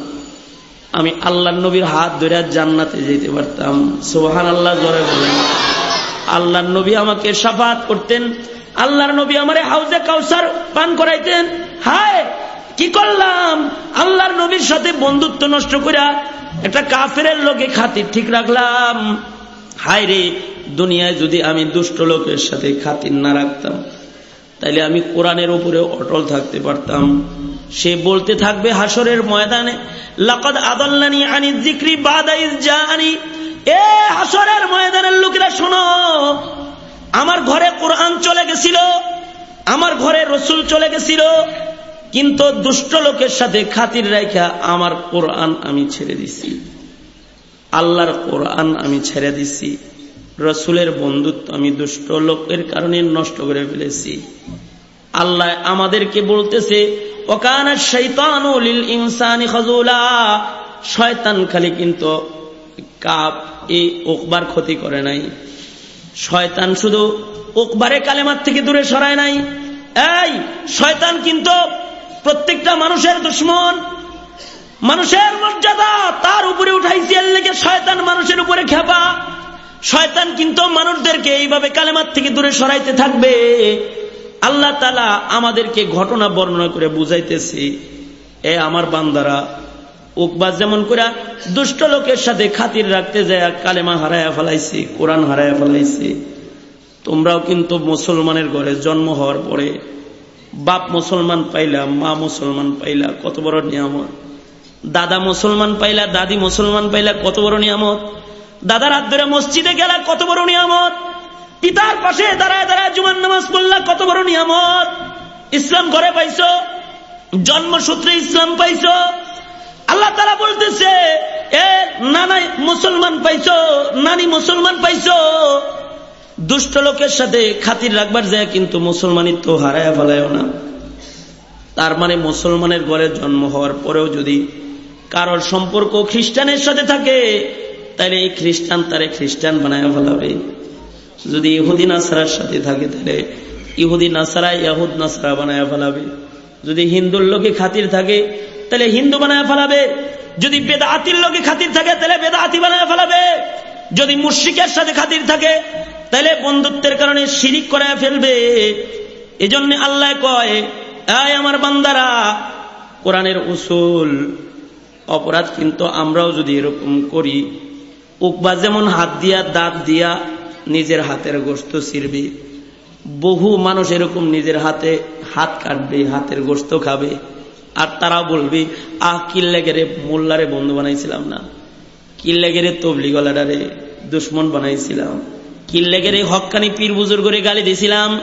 আমি আল্লাহ নবীর হাত ধরে জান্নাতে যেতে পারতাম। সোহান আল্লাহ জরে বলেন। আল্লাহ নবী আমাকে সাফাত করতেন। আল্লাহর নবী আমার হাউজে কাউসার পান করাইতেন। হায়, কি করলাম? আল্লাহর নবীর সাথে বন্ধুত্ব নষ্ট করা একটা কাফের লোকে খাতির ঠিক রাখলাম। হায় রে দুনিয়ায় যদি আমি দুষ্ট লোকের সাথে খাতির না রাখতাম, তাইলে আমি কোরআনের উপরে অটল থাকতে পারতাম। সে বলতে থাকবে হাসরের ময়দানে, লাকদ আদল্লানি আনি জিক্রি বাদাইজ জানি এ হাসরের ময়দানের লোকেরা শোনো, আমার ঘরে কোরআন চলে গেছিল, আমার ঘরে রসুল চলে গেছিল, কিন্তু দুষ্ট লোকের সাথে খাতির রেখা আমার কোরআন আমি ছেড়ে দিছি। আল্লাহর কোরআন আমি ছেড়ে দিছি। রসুলের বন্ধুত্ব আমি দুষ্ট লোকের কারণে নষ্ট করে ফেলেছি। আল্লাহ আমাদেরকে বলতেছে, ওকানা শৈতানুল ইনসানি খজুলা শয়তান খালি কিন্তু কাপ, এই ওকবার ক্ষতি করে নাই। শয়তান শুধু ওকবারে কালেমার থেকে দূরে সরায় নাই। এই, শয়তান কিন্তু প্রত্যেকটা মানুষের দুশ্মন, মানুষের মর্যাদা, তার উপরে উঠাইছে লেগে শয়তান মানুষের উপরে খেপা। শয়তান কিন্তু মানুষদেরকে এইভাবে কালেমার থেকে দূরে সরাইতে থাকবে। আল্লাহ তালা আমাদেরকে ঘটনা বর্ণনা করে বুঝাইতেছি, এ আমার বান্দারা যেমন করে দুষ্ট লোকের সাথে খাতির রাখতে যায় কালেমা হারায়া ফেলাইছি, কোরআন হারায়া ফেলাইছি, তোমরাও কিন্তু মুসলমানের ঘরে জন্ম হওয়ার পরে বাপ মুসলমান পাইলা, মা মুসলমান পাইলা, কত বড় নিয়ামত। দাদা মুসলমান পাইলা, দাদি মুসলমান পাইলা, কত বড় নিয়ামত। দাদার হাত ধরে মসজিদে গেলা, কত বড় নিয়ামত। পিতার পাশে দাঁড়ায় দাঁড়ায় জুমান নামাজ পড়লা, কত বড় নিয়ামত। ইসলাম ঘরে পাইছ, জন্মসূত্রে ইসলাম পাইছ। আল্লাহ তারা বলতেছে, এ নানা মুসলমান পাইছ, নানি মুসলমান পাইছ। দুষ্ট লোকের সাথে খাতির রাখবার যায়, কিন্তু মুসলমানিত্ব হারায় ফেলায় না। তার মানে মুসলমানের ঘরে জন্ম হওয়ার পরেও যদি কারোর সম্পর্ক খ্রিস্টানের সাথে থাকে তাহলে এই খ্রিস্টান তারে খ্রিস্টান বানায় ফেলাবে। যদি ইহুদি নাসারার সাথে থাকে তাহলে ইহুদি নাসারা, ইয়াহুদ নাসারা বানায় ফেলাবে। যদি হিন্দুর লোকে খাতির থাকে তাহলে হিন্দু বানায় ফেলাবে। যদি বেদাতির লোকে খাতির থাকে তাহলে বেদাতি বানায় ফেলাবে। যদি মুশ্রিকের সাথে খাতির থাকে তাহলে বন্ধুত্বের কারণে শিরিক করায় ফেলবে। এজন্য আল্লাহ কয়, আয় আমার বান্দারা, কোরআনের উসুল, অপরাধ কিন্তু আমরাও যদি এরকম করি উকবা যেমন হাত দিয়া, দাঁত দিয়া নিজের হাতের গোস্ত ছিড়বে। বহু মানুষ এরকম নিজের হাতে হাত কাটবে, হাতের গোস্ত খাবে। আর তারা বলবে, আহ কিল্লেগেরে মোল্লারে বন্ধু বানাইছিলাম না? কিল্লেগেরে তবলি গলাডারে দুশ্মন বানাইছিলাম? কিল্লেগেরে হকানি পীর বুজুর করে গালি দিছিলাম?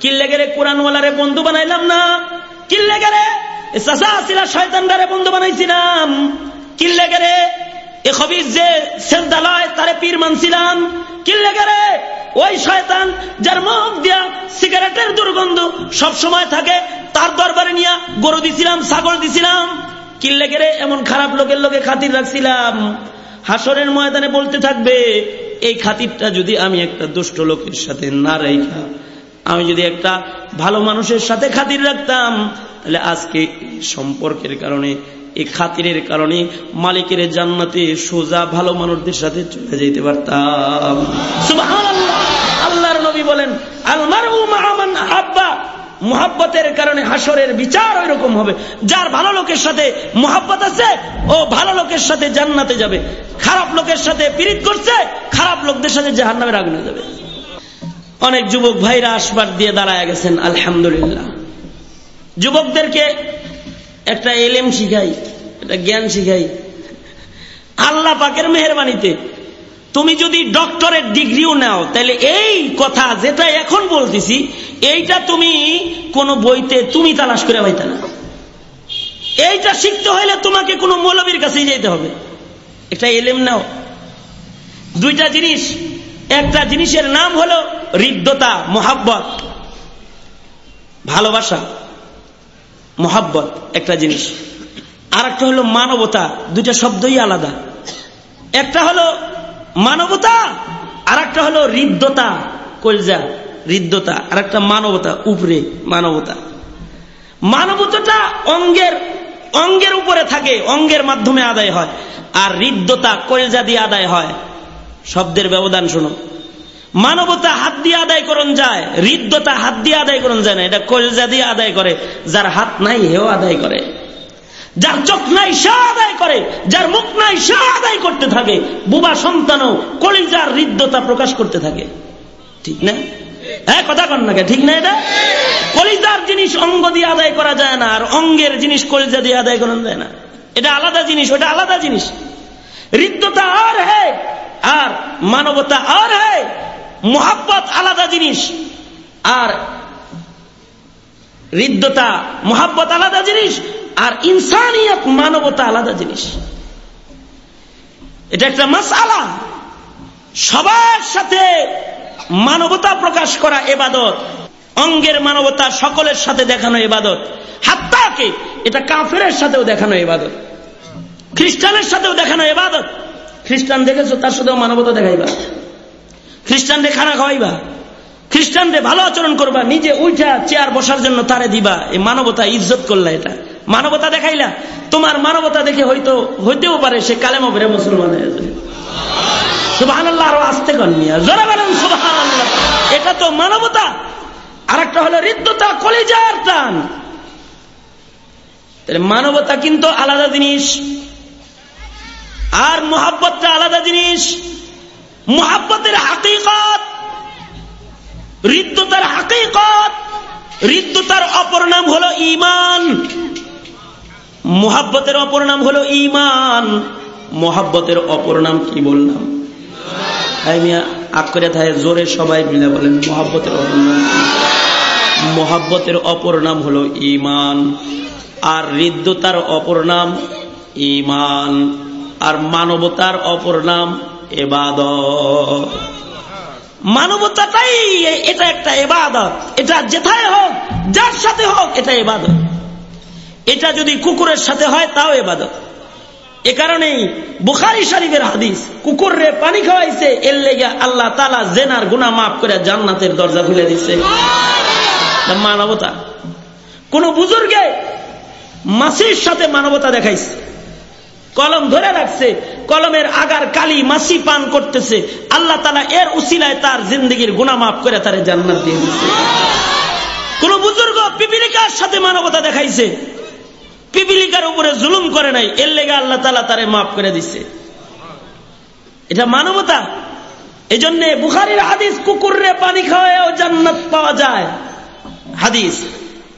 কিল্লেগেরে কোরআনওয়ালারে বন্ধু বানাইলাম না? কিল্লেগেরে চাষা আসিলা শয়তানদারে বন্ধু বানাইছিলাম? কিল্লেগেরে এ খবির যে সেলদালয় তারে পীর মানছিলাম। কিল্লেগেরে ওই শয়তান যার মুখ দিয়া সিগারেটের দুর্গন্ধ সব সময় থাকে, তার দরবারে নিয়ে গরু দিছিলাম, ছাগল দিছিলাম। কিল্লে গেলে এমন খারাপ লোকের লোকে খাতির রাখছিলাম। হাসরের ময়দানে বলতে থাকবে, এই খাতিরটা যদি আমি একটা দুষ্ট লোকের সাথে না রেখা আমি যদি একটা ভালো মানুষের সাথে খাতির রাখতাম, তাহলে আজকে সম্পর্কের কারণে, এই খাতিরের কারণে মালিকের জান্নাতে সোজা ভালো মানুষদের সাথে চলে যেতে পারতাম। আল্লাহর নবী বলেন আলমার আব্বা মোহাব্বতের কারণে হাসরের বিচার ওই রকম হবে। যার ভালো লোকের সাথে মোহাব্বত আছে, ও ভালো লোকের সাথে জান্নাতে যাবে। খারাপ লোকের সাথে পীড়িত করছে, খারাপ লোকদের সাথে জাহান নামের আগুনে যাবে। অনেক যুবক ভাইরা আসবার দিয়ে দাঁড়ায় গেছেন, আলহামদুলিল্লাহ। যুবকদেরকে একটা এলেম শিখাই, একটা জ্ঞান শিখাই। আল্লাহ পাকের মেহরবানিতে তুমি যদি ডক্টরের ডিগ্রিও নাও, তাহলে এই কথা যেটা এখন বলতেছি, এইটা তুমি কোন বইতে তুমি তালাশ করে পাইতে না। এইটা শিখতে হইলে তোমাকে কোনো মৌলবীর কাছেই যেতে হবে। একটা এলেম নাও। দুইটা জিনিস, একটা জিনিসের নাম হলো হৃদ্যতা, মোহাব্বত। ভালোবাসা, মোহাব্বত একটা জিনিস। আর একটা হলো মানবতা, দুইটা শব্দই আলাদা। একটা হলো মানবতা আর একটা হলো হৃদ্যতা, কলজা, হৃদ্যতা আর একটা মানবতা, উপরে মানবতা। মানবতাটা অঙ্গের অঙ্গের উপরে থাকে, অঙ্গের মাধ্যমে আদায় হয়। আর হৃদ্যতা, কলজা দিয়ে আদায় হয়। শব্দের ব্যবধান শুনো মানবতা হাত দিয়ে আদায় করণ যায়, হৃদ্যতা হাত দিয়ে আদায় করণ যায় না, এটা কলজা দিয়ে আদায় করে, যার হাত নাই হেও আদায় করে। যার চোখ নাই সে আদায় করে, যার মুখ নাই সে আদায় করতে থাকে। বুবা সন্তানও কলিজার হৃদ্যতা প্রকাশ করতে থাকে। ঠিক না? হ্যাঁ কথা কন নাকি ঠিক না এটা? কলিজার জিনিস অঙ্গ দিয়ে আদায় করা যায় না, আর অঙ্গের জিনিস কলিজা দিয়ে আদায় করা যায় না। এটা আলাদা জিনিস, ওটা আলাদা জিনিস। হৃদ্যতা আর হে, আর মানবতা আর হে মোহাব্বত আলাদা জিনিস। আর হৃদ্যতা, মোহাব্বত আলাদা জিনিস, আর ইনসানিয়ত মানবতা আলাদা জিনিস। এটা একটা মাসালা সবার সাথে মানবতা প্রকাশ করা এবাদত, অঙ্গের মানবতা সকলের সাথে দেখানো এবাদত হাত্তাকে এটা কাফের সাথেও দেখানো এবাদত। খ্রিস্টানের সাথেও দেখানো এবাদত। খ্রিস্টান দেখেছ? তার সাথেও মানবতা দেখাইবা। খ্রিস্টানরে খানা খাওয়াইবা খ্রিস্টানদের ভালো আচরণ করবা, নিজে উঠা চেয়ার বসার জন্য তারে দিবা। এই মানবতা ইজ্জত করলা এটা। মানবতা দেখাইলা। তোমার মানবতা দেখে হয়তো, হইতেও পারে সে কালেমা বেড়ে মুসলমান হয়ে যাবে। এটা তো মানবতা। আর একটা হলো মানবতা কিন্তু আলাদা জিনিস। আর মোহাব্বতটা আলাদা জিনিস। মোহাব্বতের হাকিকত, হৃদ্যতার হাকিকত, হৃদ্যতার অপর নাম হলো ইমান মোহাব্বতের অপর নাম হলো ইমান মোহাব্বতের অপর নাম কি বললাম? আগ করে থাকে জোরে সবাই মিলে বলেন, মোহাব্বতের অপর নাম। মোহাব্বতের অপর নাম হলো ইমান আর হৃদ্যতার অপর নাম ইমান আর মানবতার অপর নাম এবাদ মানবতাটাই এটা একটা এবাদত এটা যেথায় হোক যার সাথে হোক এটা এবাদত এটা যদি কুকুরের সাথে হয় তাও এবাদত এ কারণেই বুখারি শরীফের হাদিস কুকুর রে পানি খাওয়াইছে এর লেগে আল্লাহ তালা জেনার গুনা মাফ করে জান্নাতের দরজা খুলে দিচ্ছে মানবতা। কোন বুজুর্গে মাসির সাথে মানবতা দেখাইছে। কলম ধরে রাখছে, কলমের আগার কালি মাসি পান করতেছে। আল্লাহ তালা এর উসিলায় তার জিন্দগির গুনা মাফ করে তারে জান্নাত দিয়ে দিচ্ছে কোন বুজুর্গ পিপিলিকার সাথে মানবতা দেখাইছে। পিপিলিকার উপরে জুলুম করে নাই, এর লেগে আল্লাহ তালা তারে মাফ করে দিচ্ছে এটা মানবতা। এই জন্য বুখারির হাদিস কুকুরে পানি খাওয়াও জান্নাত পাওয়া যায়। হাদিস।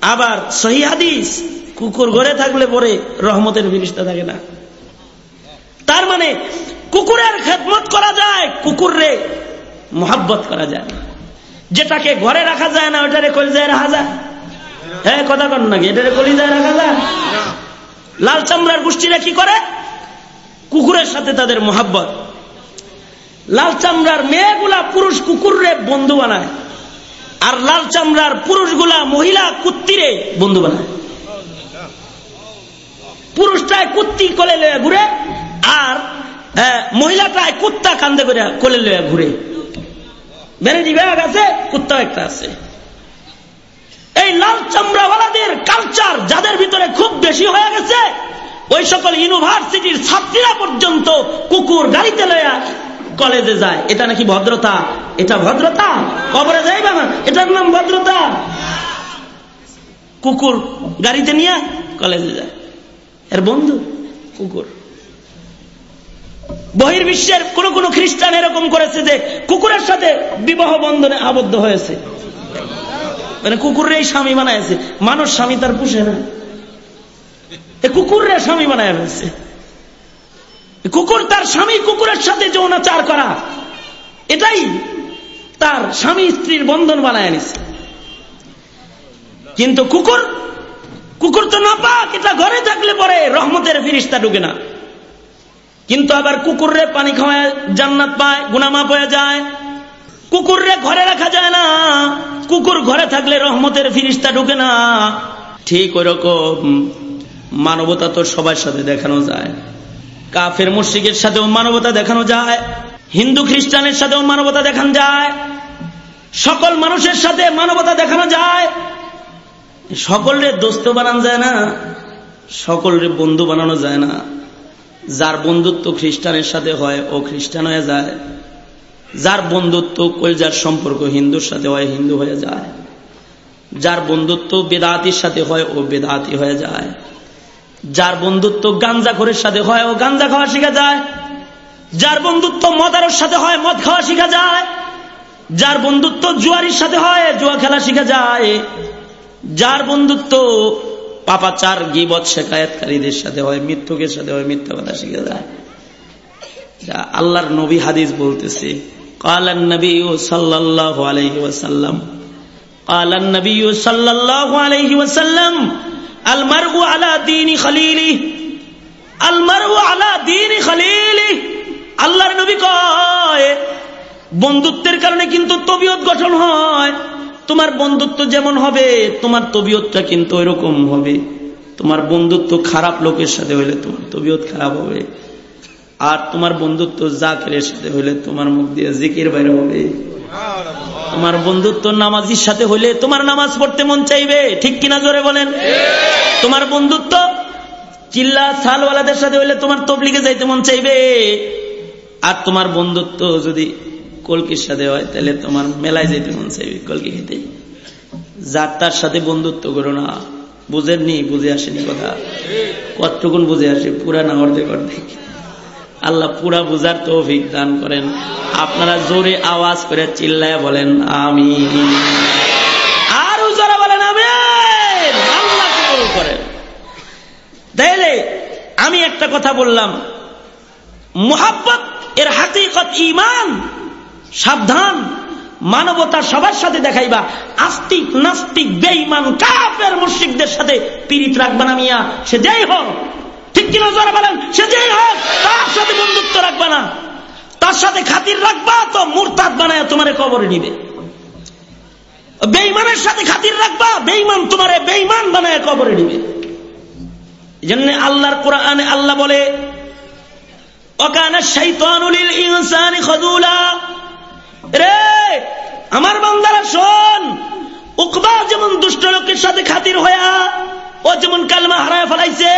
আবার সহি হাদিস, কুকুর ঘরে থাকলে পরে রহমতের ফিরিস্তা থাকে না। তার মানে কুকুরের খেদমত করা যায়, কুকুররে মোহাব্বত করা যায় যেটাকে ঘরে রাখা যায় না ওটারে কলিজায় রাখা যায়। হ্যাঁ কথা কন নাকি এটারে কলিজায় রাখা যায়? লাল চামড়ার গোষ্ঠীরা কি করে? কুকুরের সাথে তাদের মোহাব্বত। লাল চামড়ার মেয়েগুলা পুরুষ কুকুররে বন্ধু বানায়, আর লাল চামড়ার পুরুষগুলা মহিলা কুত্তিরে বন্ধু বানায়। পুরুষটায় কুত্তি কোলে ঘুরে মহিলাটায় কুত্তা কান্দে করে কোলে লয়ে ঘুরে। ভ্যানিটি ব্যাগ আছে, কুত্তাও একটা আছে। এই লাল চামড়াওয়ালাদের কালচার যাদের ভিতরে খুব বেশি হয়ে গেছে, ওই সকল ইউনিভার্সিটির ছাত্রীরা পর্যন্ত কুকুর গাড়িতে লয়া কলেজে যায়। এটা নাকি ভদ্রতা? এটা ভদ্রতা? কবরে যাইবা না এটার নাম ভদ্রতা। কুকুর গাড়িতে নিয়ে কলেজে যায়। এর বন্ধু কুকুর। বহির্বিশ্বের কোন কোন খ্রিস্টান এরকম করেছে যে কুকুরের সাথে বিবাহ বন্ধনে আবদ্ধ হয়েছে। মানে কুকুরের স্বামী বানাইছে। মানুষ স্বামী তার পুষে না। কুকুরের স্বামী বানায় ফেলছে। কুকুর তার স্বামী কুকুরের সাথে যৌনাচার করা। এটাই তার স্বামী স্ত্রীর বন্ধন বানায় নিছে। কিন্তু কুকুর কুকুর তো না পাক এটা ঘরে থাকলে পরে রহমতের ফিরিস্তা ঢুকে না। কিন্তু আবার কুকুররে পানি খাওয়ায়, জান্নাত পায়, গুনামা হয়ে যায়। কুকুররে ঘরে রাখা যায় না। কুকুর ঘরে থাকলে রহমতের ফিরিস্তা ঢুকে না। ঠিক ওই রকম মানবতা তো সবার সাথে দেখানো যায়। কাফের মুশ্রিকের সাথেও মানবতা দেখানো যায়। হিন্দু খ্রিস্টানের সাথেও মানবতা দেখানো যায়। সকল মানুষের সাথে মানবতা দেখানো যায়। সকলের দোস্ত বানানো যায় না। সকলের বন্ধু বানানো যায় না। যার বন্ধুত্ব খ্রিস্টানের সাথে হয়, ও খ্রিস্টান হয়ে যায়। যার বন্ধুত্ব কলজার সম্পর্ক হিন্দুর সাথে হয়, হিন্দু হয়ে যায়। যার বন্ধুত্ব বেদাতির সাথে হয়, ও বেদাতি হয়ে যায়। যার বন্ধুত্ব গাঞ্জা গাঞ্জাখোরের সাথে হয়, ও গাঞ্জা খাওয়া শিখা যায়। যার বন্ধুত্ব মদারোর সাথে হয়, মদ খাওয়া শিখা যায়। যার বন্ধুত্ব জুয়ারির সাথে হয়, জুয়া খেলা শিখা যায়। যার বন্ধুত্ব পাপাচার গিবত শেখায়তকারীদের সাথে হয় মৃত্যুকের সাথে হয় মিথ্যা কথা শিখে যায় যা আল্লাহর নবী হাদিস বলতেছে قال النبي صلى الله عليه وسلم قال النبي صلى الله عليه وسلم المرء على دين خليله المرء على دين خليله আল্লাহর নবী কয় বন্ধুত্বের কারণে কিন্তু তবিয়ত গঠন হয় তোমার বন্ধুত্ব যেমন হবে, তোমার তবিয়তটা কিন্তু এরকম হবে। তোমার বন্ধুত্ব খারাপ লোকের সাথে হইলে তোমার তবিয়ত খারাপ হবে। আর তোমার বন্ধুত্ব জাকের সাথে হইলে তোমার মুখ দিয়ে জিকির বাইরে হবে। তোমার বন্ধুত্ব নামাজির সাথে হইলে তোমার নামাজ পড়তে মন চাইবে, ঠিক কিনা জোরে বলেন? তোমার বন্ধুত্ব চিল্লা সালওয়ালাদের সাথে হইলে তোমার তবলিগে যাইতে মন চাইবে। আর তোমার বন্ধুত্ব যদি কলকির সাথে হয়, তাহলে তোমার মেলায় যেতে মন চাইবে কলকি খেতে যার তার সাথে বন্ধুত্ব করো না। বুঝেননি বুঝে আসেনি কথা। কতটুকুন বুঝে আসে? পুরা না অর্ধেক অর্ধেক। আল্লাহ পুরা বুঝার তৌফিক দান করেন। আপনারা জোরে আওয়াজ করে চিল্লায় বলেন আমি আর যারা বলেন আমি আল্লাহ করেন। তাইলে আমি একটা কথা বললাম। মোহাব্বত এর হাকিকত ইমান সাবধান। মানবতা সবার সাথে দেখাইবা। আস্তিক, নাস্তিক, বেঈমান, কাফের, মুশরিকদের সাথে পীড়িত রাখবা না মিয়া। সে যেই হোক, ঠিক কিনা যারা বলেন? সে যেই হোক, তার সাথে বন্ধুত্ব রাখবা না। তার সাথে খাতির রাখবা তো মুরতাদ বানায় তোমার কবরে নিবে। বেইমানের সাথে খাতির রাখবা বেইমান তোমারে বেইমান বানায় কবরে নিবে। জন্য আল্লাহর কোরআনে আল্লাহ বলে অকানা শৈতানুলিল ইনসানি খদুলা। রে, আমার বান্দারা শোন, উকবা যেমন দুষ্ট লোকের সাথে খাতির হইয়া, ও যেমন কালমা হারায় ফেলাইছে,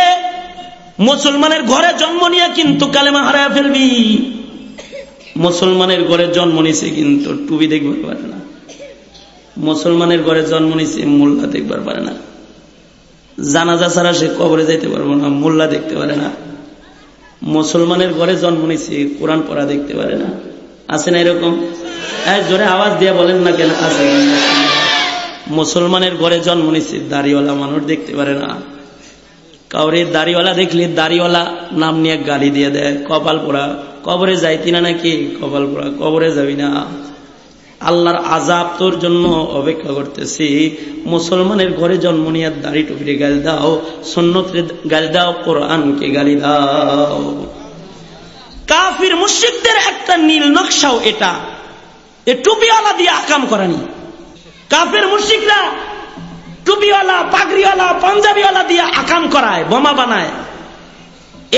মুসলমানের ঘরে জন্ম নিয়ে কিন্তু কালেমা হারায় ফেলবি। মুসলমানের ঘরে জন্ম নিছে কিন্তু টুবি দেখবার পারে না। মুসলমানের ঘরে জন্ম নিছে মোল্লা দেখবার পারে না। জানাজা ছাড়া সে কবরে যাইতে পারব না, মোল্লা দেখতে পারে না। মুসলমানের ঘরে জন্ম নিছে, কোরআন পড়া দেখতে পারে না। আছে না এরকম? জোরে আওয়াজ দিয়ে বলেন না কেন? আছে মুসলমানের ঘরে জন্ম নিছে দাড়িওয়ালা, মানুষ দেখতে পারে না। কাউরে দাড়িওয়ালা দেখলে দাড়িওয়ালা নাম নিয়ে গালি দিয়ে দেয়, কপাল পোড়া। কবরে যাইতি না নাকি? কপাল পোড়া। কবরে যাবি না। আল্লাহর আজাব তোর জন্য অপেক্ষা করতেছি। মুসলমানের ঘরে জন্ম নিয়ে দাড়ি টুপিরে গালি দাও সন্ন্যতে গালি দাও, কোরআনকে গালি দাও। কাফির মুশিকদের একটা নীল নকশাও এটা। এ টুপিওয়ালা দিয়ে আকাম করানি। কাফের মুশিকরা টুপিওয়ালা, পাগড়িওয়ালা, পাঞ্জাবিওয়ালা দিয়ে আকাম করায়, বোমা বানায়।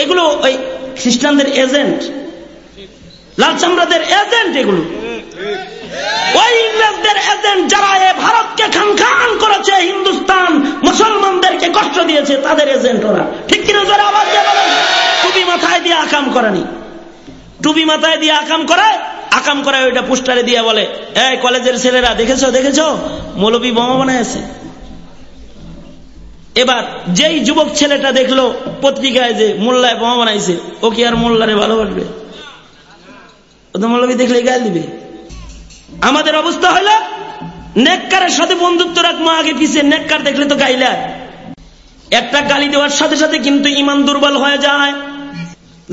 এগুলো ওই খ্রিস্টানদের এজেন্ট, লাল চামড়াদের এজেন্ট এগুলো। ওই ইংরেজদের এজেন্ট যারা এ ভারতকে খান খান করেছে, হিন্দুস্তান মুসলমানদেরকে কষ্ট দিয়েছে, তাদের এজেন্ট ওরা। ঠিক কিনা যারা আবার টুপি মাথায় দিয়ে আকাম করানি। টুপি মাথায় দিয়ে আকাম করায় আকাম করায় ওইটা পোস্টারে দিয়ে বলে, এই কলেজের ছেলেরা, দেখেছ দেখেছ? মৌলবী বোমা বানায় এবার যেই যুবক ছেলেটা দেখল পত্রিকায় যে মোল্লায় বোমা বানাইছে, ও কি আর মোল্লারে ভালোবাসবে? ও মৌলবী দেখলে গাল দিবে। আমাদের অবস্থা হলো, নেককারের সাথে বন্ধুত্ব রাখব আগে পিছিয়ে নেককার দেখলে তো গাইলা। একটা গালি দেওয়ার সাথে সাথে কিন্তু ইমান দুর্বল হয়ে যায়।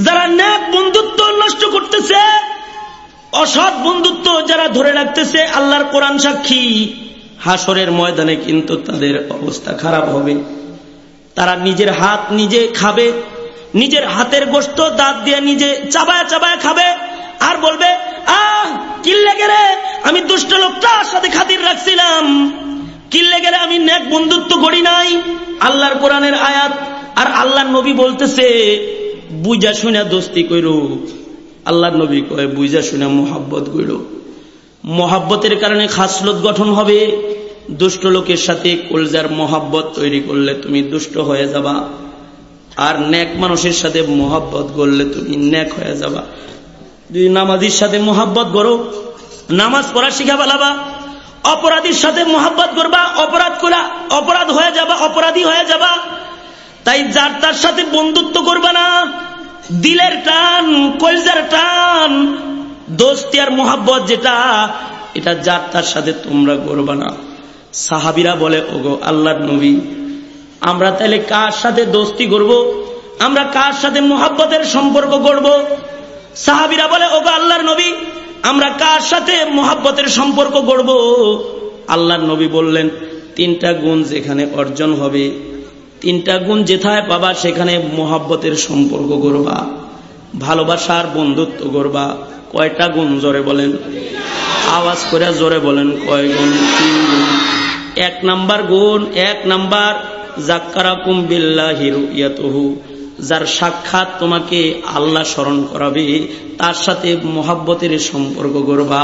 যারা নেক বন্ধুত্ব নষ্ট করতেছে অসৎ বন্ধুত্ব যারা ধরে রাখতেছে আল্লাহর কোরআন সাক্ষী হাসরের ময়দানে কিন্তু তাদের অবস্থা খারাপ হবে। তারা নিজের হাত নিজে খাবে, নিজের হাতের গোস্ত দাঁত দিয়ে নিজে চাবায় চাবায় খাবে আর বলবে, আহ কিল্লে গেলে আমি দুষ্ট লোকটার সাথে খাতির রাখছিলাম। কিল্লে গেলে আমি নেক বন্ধুত্ব করি নাই। আল্লাহর কোরআনের আয়াত আর আল্লাহর নবী বলতেছে, বুঝা শুনে দোস্তি কইরো আল্লাহর নবী কয়, বুঝা শুনা মোহাব্বত কইরো মহাব্বতের কারণে খাসলত গঠন হবে। দুষ্ট লোকের সাথে কলজার মহাব্বত তৈরি করলে তুমি দুষ্ট হয়ে যাবা। আর ন্যাক মানুষের সাথে মহাব্বত করলে তুমি ন্যাক হয়ে যাবা। যদি নামাজির সাথে মহাব্বত করো, নামাজ পড়া শিখা ফেলাবা, অপরাধীর সাথে মহাব্বত করবা, অপরাধ করা অপরাধ হয়ে যাবা, অপরাধী হয়ে যাবা, তাই যার তার সাথে বন্ধুত্ব করবা না। দিলের টান, কলজার টান, দোস্তি আর মোহাব্বত যেটা, এটা যার তার সাথে তোমরা করবা না। সাহাবিরা বলে, ওগো আল্লাহর নবী, আমরা তাহলে কার সাথে দোস্তি করব? আমরা কার সাথে মোহাব্বতের সম্পর্ক করব? সাহাবিরা বলে, ওগো আল্লাহর নবী, আমরা কার সাথে মোহাব্বতের সম্পর্ক করব? আল্লাহর নবী বললেন, তিনটা গুণ যেখানে অর্জন হবে তিনটা গুণ যেথায় পাবা, সেখানে মোহাব্বতের সম্পর্ক করবা ভালোবাসার বন্ধুত্ব করবা কয়টা গুণ জোরে বলেন? আওয়াজ করে জোরে বলেন, কয় গুণ? তিন গুণ। এক নাম্বার গুণ, এক নাম্বার বিল্লাহি ইয়াতহু যার সাক্ষাৎ তোমাকে আল্লাহ স্মরণ করাবে, তার সাথে মোহাব্বতের সম্পর্ক করবা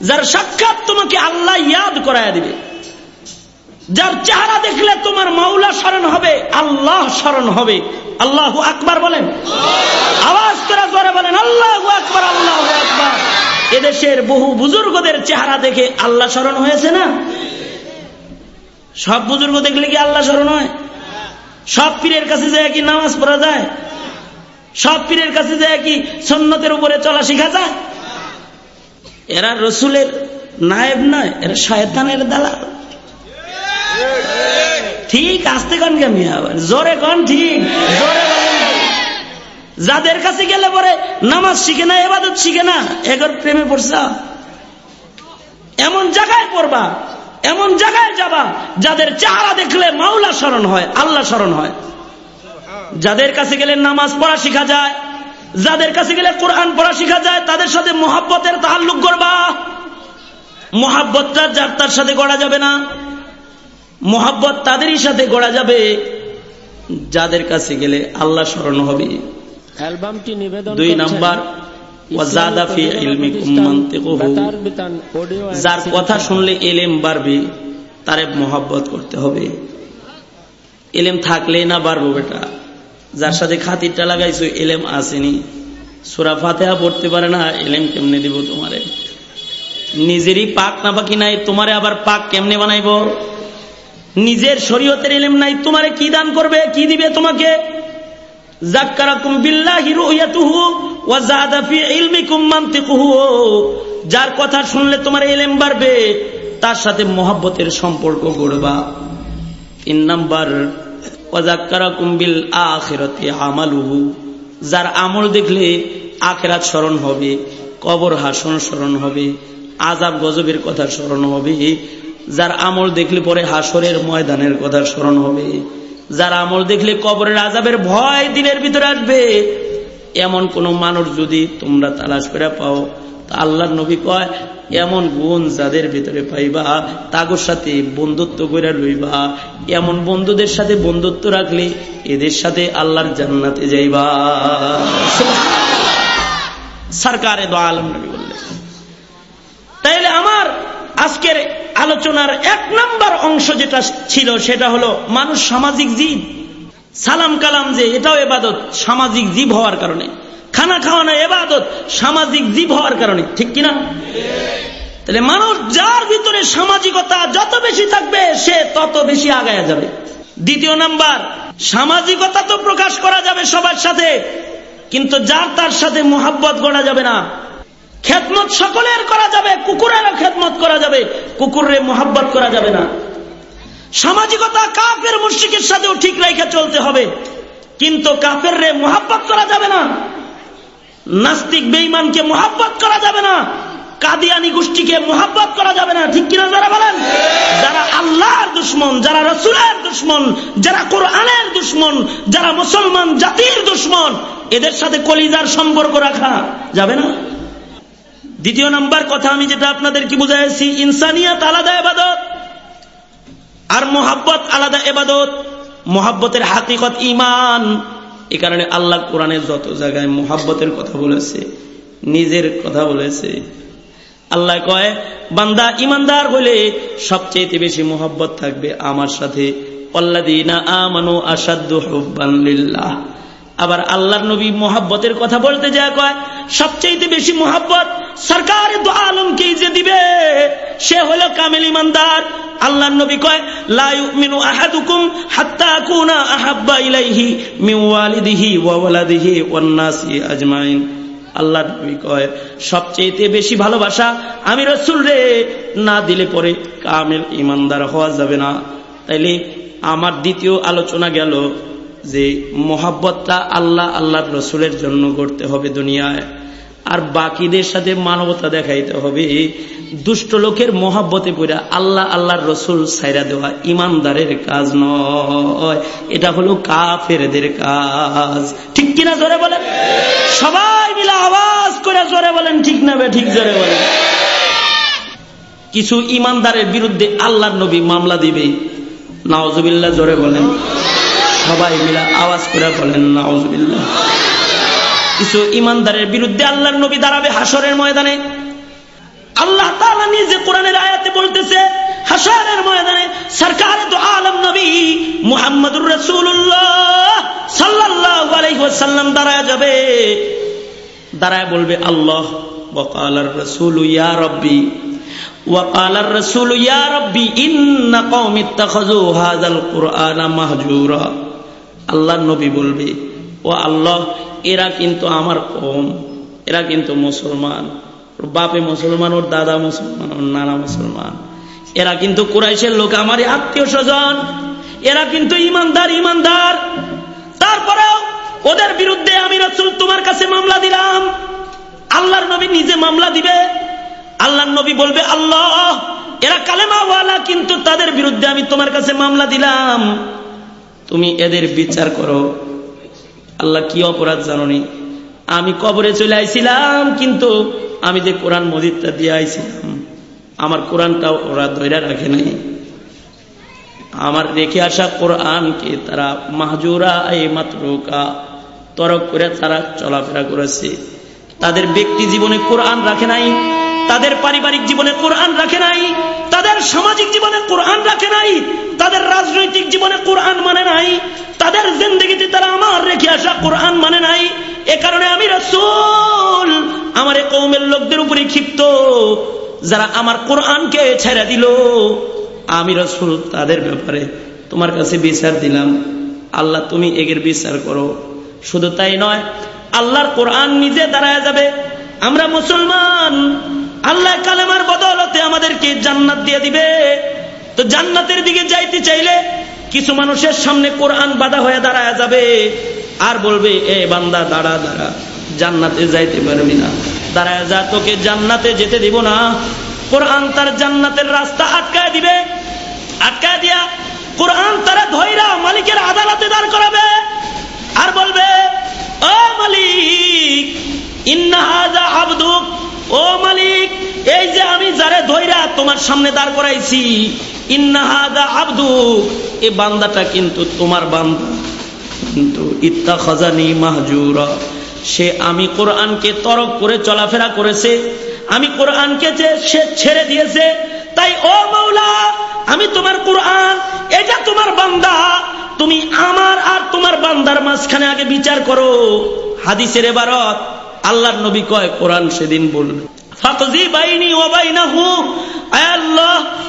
যার সাক্ষাৎ তোমাকে আল্লাহ ইয়াদ করায় দিবে যার চেহারা দেখলে তোমার মাওলা স্মরণ হবে, আল্লাহ স্মরণ হবে। আল্লাহ আকবার বলেন। আওয়াজ করে জোরে বলেন, আল্লাহ আকবার আল্লাহ আকবার। এদেশের বহু বুজুর্গদের চেহারা দেখে আল্লাহ স্মরণ হয়েছে না? সব বুজুর্গ দেখলে কি আল্লাহ স্মরণ হয়? সব পীরের কাছে যায় কি নামাজ পড়া যায়? সব পীরের কাছে যায় কি সন্ন্যতের উপরে চলা শিখা যায়? এরা রসুলের নায়েব নয়, এরা শয়তানের দালাল। ঠিক আসতে কন কেমি আবার। জোরে কন ঠিক যাদের কাছে গেলে পরে নামাজ শিখে না, এবাদত শিখে না, এগর প্রেমে পড়ছা। এমন জায়গায় পড়বা, এমন জায়গায় যাবা, যাদের চেহারা দেখলে মাওলা স্মরণ হয়, আল্লাহ স্মরণ হয়। যাদের কাছে গেলে নামাজ পড়া শিখা যায়, যাদের কাছে গেলে কোরআন পড়া শিখা যায়, তাদের সাথে মোহাব্বতের তাহাল্লুক করবা মোহাব্বতটা যার তার সাথে গড়া যাবে না। মোহাব্বত তাদেরই সাথে গড়া যাবে। যাদের কাছে গেলে আল্লাহ স্মরণ হবে। অ্যালবামটি নিবেদন দুই নাম্বার যার কথা শুনলে এলেম বাড়বে তারে মোহাব্বত করতে হবে। এলেম থাকলেই না বাড়বো বেটা। যার সাথে খাতিরটা লাগাইছো এলেম আসেনি। সুরা ফাতেহা পড়তে পারে না এলেম কেমনে দিব তোমারে? নিজেরই পাক না পাকি নাই তোমারে আবার পাক কেমনে বানাইব? নিজের শরীয়তের এলেম নাই, তোমারে কি দান করবে, কি দিবে তোমাকে? যার কথা শুনলে তোমার এলেম বাড়বে, তার সাথে মোহাব্বতের সম্পর্ক গড়বা। তিন নাম্বার, ওয়া জাক্কারাকুম আমালুহু। যার আমল দেখলে আখেরাত স্মরণ হবে, কবর হাসন স্মরণ হবে আজাব গজবের কথা স্মরণ হবে যার আমল দেখলে পরে হাসরের ময়দানের কথা স্মরণ হবে। যার আমল দেখলে কবরের আজাবের ভয় দিনের ভিতরে আসবে। এমন কোন মানুষ যদি তোমরা তালাশ করে পাও, তা আল্লাহ নবী কয়, এমন গুণ যাদের ভিতরে পাইবা, তাগর সাথে বন্ধুত্ব করে লইবা। এমন বন্ধুদের সাথে বন্ধুত্ব রাখলে এদের সাথে আল্লাহর জান্নাতে যাইবা। সরকারে দো আলম নবী বললেন। তাইলে আমার আজকের আলোচনার এক নাম্বার অংশ যেটা ছিল সেটা হলো মানুষ সামাজিক জীব। সালাম কালাম যে এটাও এবাদত সামাজিক জীব হওয়ার কারণে। খানা খাওয়ানো এবাদত সামাজিক জীব হওয়ার কারণে। ঠিক কিনা? তাহলে মানুষ যার ভিতরে সামাজিকতা যত বেশি থাকবে, সে তত বেশি আগায় যাবে। দ্বিতীয় নাম্বার, সামাজিকতা তো প্রকাশ করা যাবে সবার সাথে, কিন্তু যার তার সাথে মোহাব্বত গড়া যাবে না। খেদমত সকলের করা যাবে, কুকুরেরও খেদমত করা যাবে, কুকুরের মোহাব্বত করা যাবে না। সামাজিকতা কাফের মুশ্রিকের সাথেও ঠিক রেখে চলতে হবে, কিন্তু কাফের রে মোহাব্বত করা যাবে না। নাস্তিক বেইমানকে মোহাব্বত করা যাবে না, কাদিয়ানি গোষ্ঠীকে মোহাব্বত করা যাবে না। ঠিক কিনা যারা বলেন? যারা আল্লাহর দুশ্মন, যারা রসুলের দুশ্মন, যারা কোরআনের দুশ্মন, যারা মুসলমান জাতির দুশ্মন, এদের সাথে কলিজার সম্পর্ক রাখা যাবে না। দ্বিতীয় নাম্বার কথা আমি যেটা আপনাদেরকে বুঝাইছি, ইনসানিয়াত আলাদা এবাদত আর মোহাব্বত আলাদা এবাদত মোহাব্বতের হাকিকত ইমান এ কারণে আল্লাহ কোরআনের যত জায়গায় মোহাব্বতের কথা বলেছে, নিজের কথা বলেছে, আল্লাহ কয়, বান্দা ইমানদার হলে সবচেয়ে বেশি মোহাব্বত থাকবে আমার সাথে। আমানু আসাদ্দু হুব্বান্লিল্লাহ আবার আল্লাহর নবী মোহাব্বতের কথা বলতে যা কয় সবচেয়ে বেশি মোহাব্বত সরকার আলমকে যে দিবে। সে হলো কামেল ইমানদার। আল্লাহ নবী কয় লাইমিনু আহাদুকুম হাত্তা কুনা আহাব্বা ইলাইহি মিন ওয়ালিদিহি ওয়ালাদিহি ওয়ান নাসি আজমাইন। আল্লাহ নবী কয় সবচেয়ে বেশি ভালোবাসা আমি রসুল রে। না দিলে পরে কামেল ইমানদার হওয়া যাবে না। তাইলে আমার দ্বিতীয় আলোচনা গেল যে মোহাব্বতটা আল্লাহ আল্লাহর রসুলের জন্য করতে হবে দুনিয়ায়। আর বাকিদের সাথে মানবতা দেখাইতে হবে। দুষ্ট লোকের মহাব্বতে পড়ে আল্লাহ আল্লাহর রসুল সাইরা দেওয়া ইমানদারের কাজ নয়। এটা হলো কাফেরদের কাজ। ঠিক কিনা জোরে বলেন? সবাই মিলে আওয়াজ করে জোরে বলেন, ঠিক না ঠিক জোরে বলেন। কিছু ইমানদারের বিরুদ্ধে আল্লাহর নবী মামলা দিবে। নাওজবিল্লা জোরে বলেন। সবাই মিলে আওয়াজ করে বলেন নাওজবিল্লা কিছু ইমানদারের বিরুদ্ধে আল্লাহর নবী দাঁড়াবে হাসরের ময়দানে আল্লাহ তাআলা নিজে কোরআনের আয়াতে বলতেছে হাসরের ময়দানে সরকার তো আলম নবী মুহাম্মদুর রাসূলুল্লাহ সাল্লাল্লাহু আলাইহি ওয়াসাল্লাম দাঁড়ায় যাবে দাঁড়ায় বলবে আল্লাহ وقال الرسول يا ربي وقال الرسول يا ربي إن قوم اتخذوا هذا القرآن مهجورا আল্লাহ নবী বলবে, ও আল্লাহ, এরা কিন্তু আমার কম, এরা কিন্তু মুসলমান। ওর বাপে মুসলমান, ওর দাদা মুসলমান, ওর নানা মুসলমান। এরা কিন্তু কুরাইশের লোক, আমারই আত্মীয় স্বজন এরা কিন্তু ইমানদার ইমানদার। তারপরেও ওদের বিরুদ্ধে আমি রসুল তোমার কাছে মামলা দিলাম। আল্লাহর নবী নিজে মামলা দিবে। আল্লাহর নবী বলবে, আল্লাহ, এরা কালেমাওয়ালা, কিন্তু তাদের বিরুদ্ধে আমি তোমার কাছে মামলা দিলাম। তুমি এদের বিচার করো। আল্লাহ কি অপরাধ জাননি? আমি কবরে চলে আইছিলাম, কিন্তু আমি যে কোরআন মজিদটা দিয়ে আইছিলাম, আমার কোরআনটা ওরা ধৈরা রাখে নাই। আমার রেখে আসা কোরআনকে তারা মাহজুরা তরক করে তারা চলাফেরা করেছে। তাদের ব্যক্তি জীবনে কোরআন রাখে নাই, তাদের পারিবারিক জীবনে কোরআন রাখে নাই, তাদের সামাজিক জীবনে কোরআন কোরআন মানে নাই। এ কারণে আমি রসুল, আমার কৌমের লোকদের উপরে ক্ষিপ্ত, যারা আমার কোরআনকে ছেড়ে দিল। আমি রসুল, তাদের ব্যাপারে তোমার কাছে বিচার দিলাম। আল্লাহ, তুমি এগের বিচার করো। শুধু তাই নয়, আল্লাহর কোরআন নিজে দাঁড়ায় যাবে। আমরা মুসলমান, আল্লাহ কালেমার বদলতে আমাদেরকে জান্নাত দিয়ে দিবে। তো জান্নাতের দিকে যাইতে চাইলে কিছু মানুষের সামনে কোরআন বাধা হয়ে দাঁড়ায় যাবে। আর বলবে, এ বান্দা, দাঁড়া দাঁড়া, জান্নাতে যাইতে পারবি না। দাঁড়ায় যা, তোকে জান্নাতে যেতে দিব না। কোরআন তার জান্নাতের রাস্তা আটকায় দিবে। আটকায় দিয়া কোরআন তারা ধৈরা মালিকের আদালতে দাঁড় করাবে। আর বলবে, ও মালিক ইন্নাহাজা আবদুক। ও মালিক, এই যে আমি যারে ধৈরা তোমার সামনে দাঁড় করাইছি ইন্নাহাদা আবদু এ বান্দাটা কিন্তু তোমার বান্দা। কিন্তু ইত্তা খাজানি মাহজুরা সে আমি কোরআনকে তরক করে চলাফেরা করেছে, আমি কোরআনকে যে সে ছেড়ে দিয়েছে, তাই ও মৌলা আমি তোমার কোরআন, এটা তোমার বান্দা, তুমি আমার আর তোমার বান্দার মাঝখানে আগে বিচার করো। হাদিসের এবারত আল্লাহর নবী কয়, কোরআন সেদিন বলবে।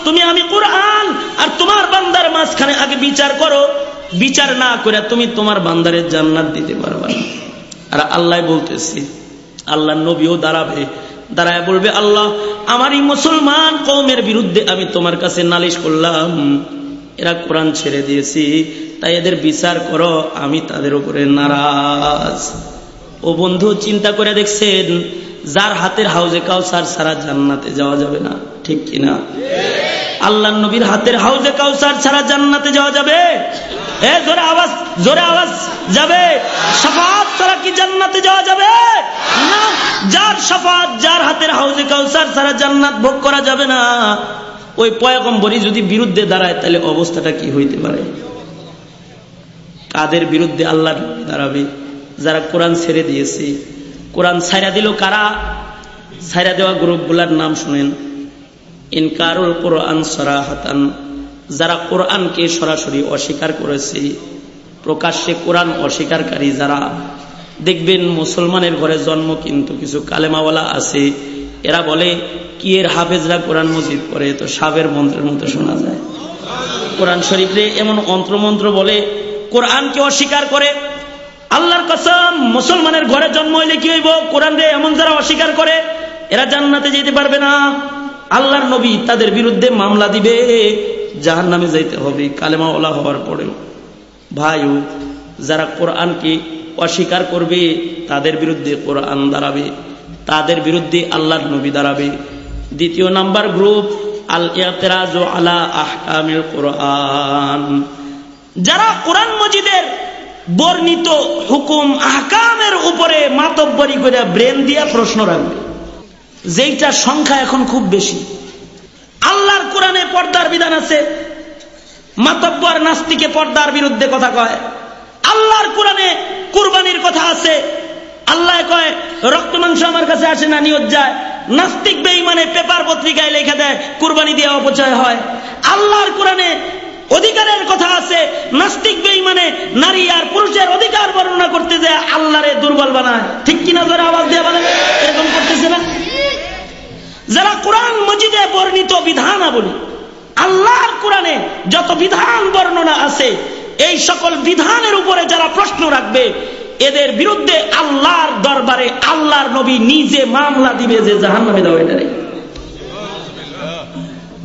তুমি আমি কোরআন আর তোমার বান্দার মাঝখানে আগে বিচার করো। বিচার না করে তুমি তোমার বান্দারের জান্নাত দিতে পারবা আর আল্লাহ বলতেছি, আল্লাহ নবীও দাঁড়াবে, দাঁড়ায় বলবে, আল্লাহ আমার এই মুসলমান কৌমের বিরুদ্ধে আমি তোমার কাছে নালিশ করলাম। এরা কোরআন ছেড়ে দিয়েছি, তাই এদের বিচার করো, আমি তাদের উপরে নারাজ। ও বন্ধু, চিন্তা করে দেখছেন, যার হাতের হাউজে কাউসার ছাড়া জান্নাতে যাওয়া যাবে না, ঠিক কিনা? আল্লাহ নবীর হাতের হাউজে কাউসার ছাড়া জান্নাতে যাওয়া যাবে? এ ধরে আওয়াজ, জোরে আওয়াজ যাবে। সাফাত ছাড়া কি জান্নাতে যাওয়া যাবে? না, যার সাফাত, যার হাতের হাউজে কাউসার ছাড়া জান্নাত ভোগ করা যাবে না। ওই পয়গম্বরই যদি বিরুদ্ধে দাঁড়ায়, তাহলে অবস্থাটা কি হইতে পারে? কাদের বিরুদ্ধে আল্লাহ দাঁড়াবে? যারা কোরআন ছেড়ে দিয়েছে। কোরআন ছাইরা দিল কারা? ছাইরা দেওয়া গ্রুপগুলার নাম শুনেন। ইনকারুল কোরআন সরাহাতান। যারা কোরআনকে সরাসরি অস্বীকার করেছে, প্রকাশ্যে কোরআন অস্বীকারী যারা, দেখবেন মুসলমানের ঘরে জন্ম কিন্তু কিছু কালেমাওয়ালা আছে, এরা বলে, কি এর হাফেজরা কোরআন মজিদ করে তো সাবের মন্ত্রের মতো শোনা যায়। কোরআন শরীফে এমন অন্ত্রমন্ত্র বলে কোরআনকে অস্বীকার করে? আল্লাহর কসম, মুসলমানের ঘরে জন্ম হইলে কি হইব? কোরআন রে এমন যারা অস্বীকার করে, এরা জান্নাতে যেতে পারবে না। আল্লাহর নবী তাদের বিরুদ্ধে মামলা দিবে। জাহান নামে যাইতে হবে কালেমা ওলা হওয়ার পরেও। ভাই যারা কোরআনকে অস্বীকার করবে, তাদের বিরুদ্ধে কোরআন দাঁড়াবে, তাদের বিরুদ্ধে আল্লাহর নবী দাঁড়াবে। দ্বিতীয় নাম্বার গ্রুপ আল ইয়াতেরাজ আলা আহকামিল কোরআন। যারা কোরআন মজিদের বর্ণিত হুকুম আহকামের উপরে মাতব্বরি করে ব্রেন দিয়া প্রশ্ন রাখবে, যেইটার সংখ্যা এখন খুব বেশি। আল্লাহর কোরআনে পর্দার বিধান আছে। মাতব্বর নাস্তিকে পর্দার বিরুদ্ধে কথা কয়। আল্লাহর কোরআনে কুরবানির কথা আছে। আল্লাহ কয়, রক্ত মাংস আমার কাছে আসে না নিয়োগ যায়। নাস্তিক বেইমানে পেপার পত্রিকায় লেখা দেয়, কুরবানি দিয়ে অপচয় হয়। আল্লাহর কোরআনে অধিকারের কথা আছে। নাস্তিক বেইমানে নারী আর পুরুষের অধিকার বর্ণনা করতে যে আল্লাহরে দুর্বল বানায়। ঠিক কিনা ধরে আওয়াজ দিয়ে বলে এরকম করতেছে না? যারা কোরআন মজিদে বর্ণিত বিধান বিধানাবলী, আল্লাহর কোরআনে যত বিধান বর্ণনা আছে, এই সকল বিধানের উপরে যারা প্রশ্ন রাখবে, এদের বিরুদ্ধে আল্লাহর দরবারে আল্লাহর নবী নিজে মামলা দিবে যে জাহান নামে দেওয়া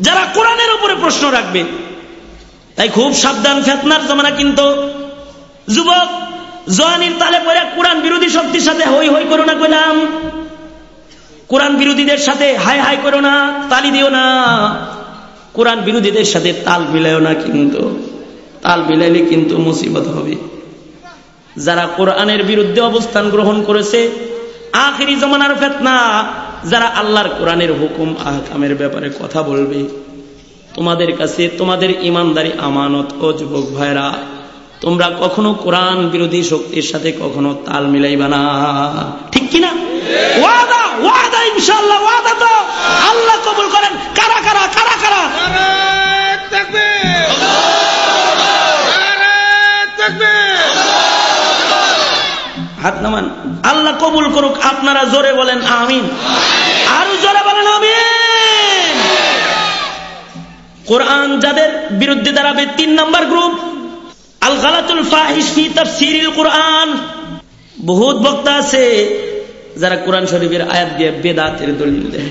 যারা কোরআনের উপরে প্রশ্ন রাখবে, তাই খুব সাবধান, ফেতনার জমানা কিন্তু যুবক, জোয়ানির তালে পরে কোরআন বিরোধী শক্তির সাথে হই হই করো না কোরআন বিরোধীদের সাথে হাই হাই করো না, তালি দিও না। কোরআন বিরোধীদের সাথে তাল মিলাইও না কিন্তু। তাল মিলাইলে কিন্তু মুসিবত হবে। যারা কোরআনের বিরুদ্ধে অবস্থান গ্রহণ করেছে, আখিরি জমানার ফেতনা, যারা আল্লাহর কোরআনের হুকুম, আহকামের ব্যাপারে কথা বলবে। তোমাদের কাছে, তোমাদের ইমানদারি আমানত, ও যুবক ভাইরা তোমরা কখনো কোরআন বিরোধী শক্তির সাথে কখনো তাল মিলাইবা না। ঠিক কিনা? ওয়াদা! ওয়াদা ইনশাল্লাহ ওয়াদা তো আল্লাহ কবুল করেন। কারা কারা কারা কারা? হাত নামান। আল্লাহ কবুল করুক আপনারা জোরে বলেন আমিন। আরও জোরে বলেন আমিন। কোরআন যাদের বিরুদ্ধে দাঁড়াবে তিন নম্বর গ্রুপ আল গালাতুল ফাহিস ফি তাফসিরিল কোরআন। বহুত বক্তা আছে যারা কোরআন শরীফের আয়াত দিয়ে বেদাতের দলিল দেয়।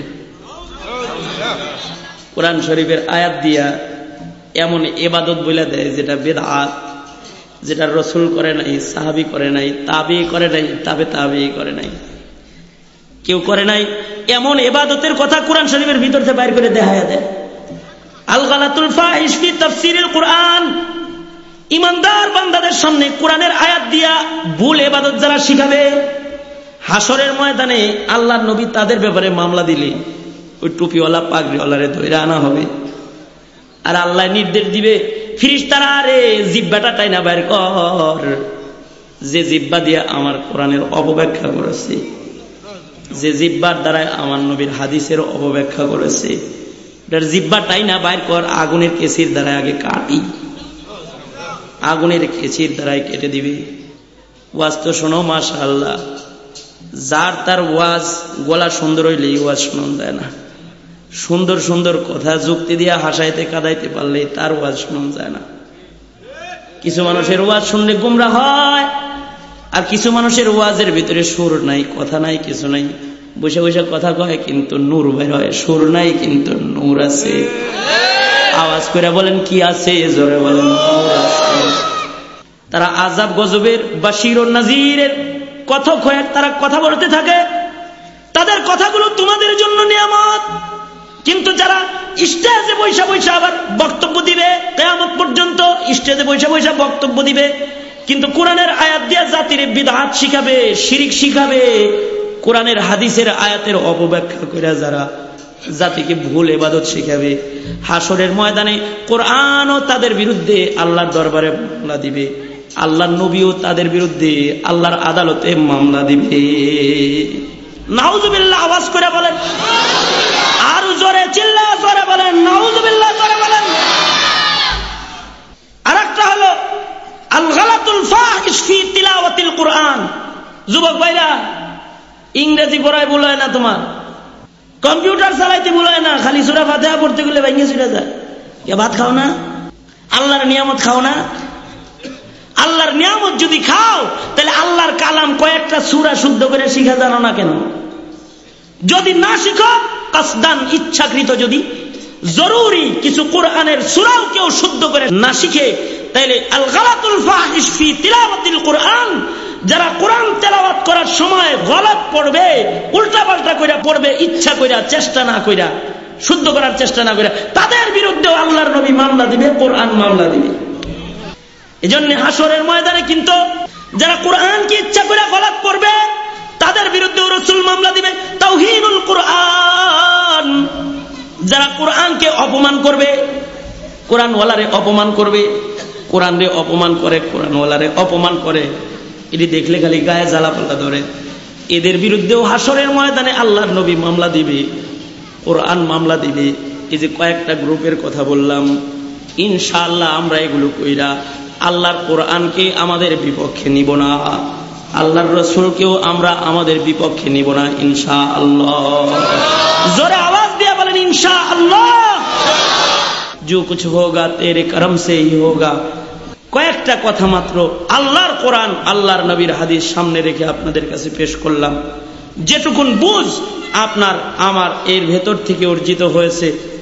কোরআন শরীফের আয়াত দিয়া এমন এবাদত বলে দেয় যেটা বেদাত, যেটা রসুল করে নাই, সাহাবি করে নাই, তাবি করে নাই, তাবে তাবি করে নাই। কেউ করে নাই, এমন এবাদতের কথা কোরআন শরীফের ভিতর থেকে বাইর করে দেখা দেয়। আল গালাতুল তফসিরের কোরআন। ইমানদার বান্দাদের সামনে কোরআনের আয়াত দিয়া ভুল এবাদত যারা শিখাবে হাসরের ময়দানে আল্লাহ নবী তাদের ব্যাপারে মামলা দিলে, ওই টুপিওয়ালা পাগড়িওয়ালারে ধরে আনা হবে। আর আল্লাহ নির্দেশ দিবে ফিরিস তারা রে জিব্বাটা টাইনা বাইর কর। যে জিব্বা দিয়ে আমার কোরআনের অপব্যাখ্যা করেছে, যে জিব্বার দ্বারাই আমার নবীর হাদিসের অপব্যাখ্যা করেছে জিব্বা টাইনা বাইর কর, আগুনের কেসির দ্বারাই আগে কাটি। আগুনের কেচির দ্বারাই কেটে দিবে। তো শোনো মাশা আল্লাহ যার তার ওয়াজ, গলা সুন্দর হইলে ওয়াজ শোনা যায় না। সুন্দর সুন্দর কথা যুক্তি দিয়া হাসাইতে, কাদাইতে পারলে তার ওয়াজ শোনা যায় না। কিছু মানুষের ওয়াজ শুনলে গুমরা হয়, আর কিছু মানুষের ওয়াজের ভিতরে সুর নাই, কথা নাই, কিছু নাই। বসে বসে কথা কয়, কিন্তু নূর বের হয়, সুর নাই, কিন্তু নূর আছে। আওয়াজ করে বলেন, কি আছে? জোরে বলেন, নূর আছে। তারা আজাব গজবের বা শির নাজিরের কথক হয়ে তারা কথা বলতে থাকে। তাদের কথাগুলো তোমাদের জন্য নিয়ামত। কিন্তু যারা স্টেজে বৈশা বৈশা আবার বক্তব্য দিবে, কেয়ামত পর্যন্ত স্টেজে বৈশা বৈশা বক্তব্য দিবে। কিন্তু কোরআনের আয়াত দিয়ে জাতির বিধাত শিখাবে, শিরিক শিখাবে। কোরআনের হাদিসের আয়াতের অপব্যাখ্যা করে যারা জাতিকে ভুল এবাদত শিখাবে হাসরের ময়দানে কোরআনও তাদের বিরুদ্ধে আল্লাহর দরবারে মামলা দিবে। আল্লাহর নবীও তাদের বিরুদ্ধে আল্লাহর আদালতে মামলা দিবে। নাউজুবিল্লাহ, আওয়াজ করে বলেন। আর জোরে চিল্লা জোরে বলেন। নাউজুবিল্লাহ, জোরে বলেন। আর একটা হলো আল গালাতুল ফাহিশ ফি তিলাওয়াতিল কোরআন। যুবক ভাইরা, ইংরেজি পড়ায় বলায় না তোমার। কম্পিউটার চালাইতে বলায় না, খালি সুরা ফাতেহা পড়তে গেলে ভেঙে ছুটে যায়। কে ভাত খাও না? আল্লাহর নিয়ামত খাও না? আল্লাহর নিয়ামত যদি খাও, তাহলে আল্লাহর কালাম কয়েকটা সুরা শুদ্ধ করে শিখা জানো না কেন? যদি না শিখো, কাসদান ইচ্ছাকৃত যদি। জরুরি কিছু কোরআনের সুরাও কেউ শুদ্ধ করে না শিখে, তাইলে আল গালাতুল ফাহিশ কোরআন। যারা কোরআন তেলাওয়াত করার সময় গলাত পড়বে উল্টা পাল্টা কইরা পড়বে, ইচ্ছা কইরা, চেষ্টা না কইরা, শুদ্ধ করার চেষ্টা না কইরা, তাদের বিরুদ্ধেও আল্লাহর নবী মামলা দিবে, কোরআন মামলা দিবে। এই জন্য হাসরের ময়দানে কিন্তু যারা কোরআনকে ইচ্ছা করে গলাত পড়বে তাদের বিরুদ্ধে রসুল মামলা দিবে। তাওহিনুল কোরআন। যারা কোরআনকে অপমান করবে, কোরআনওয়ালারে অপমান করবে, কোরআনরে অপমান করে, কোরআনওয়ালারে অপমান করে। এটি দেখলে খালি গায়ে জ্বালা পাল্টা ধরে। এদের বিরুদ্ধেও হাসরের ময়দানে আল্লাহর নবী মামলা দিবে, কোরআন মামলা দিবে। এই যে কয়েকটা গ্রুপের কথা বললাম, ইনশাআল্লাহ আমরা এগুলো কইরা আল্লাহর কোরআনকে আমাদের বিপক্ষে নিব না আল্লাহর রসুলকেও আমরা আমাদের বিপক্ষে নিব না ইনশা আল্লাহ জোরে আওয়াজ দিয়ে বলেন ইনশা আল্লাহ जो कुछ होगा तेरे करम से ही होगा কয়েকটা কথা মাত্র আল্লাহর কোরআন আল্লাহর নবীর হাদিস সামনে রেখে আপনাদের কাছে পেশ করলাম যেটুকুন বুঝ আপনার আমার এর ভেতর থেকে অর্জিত হয়েছে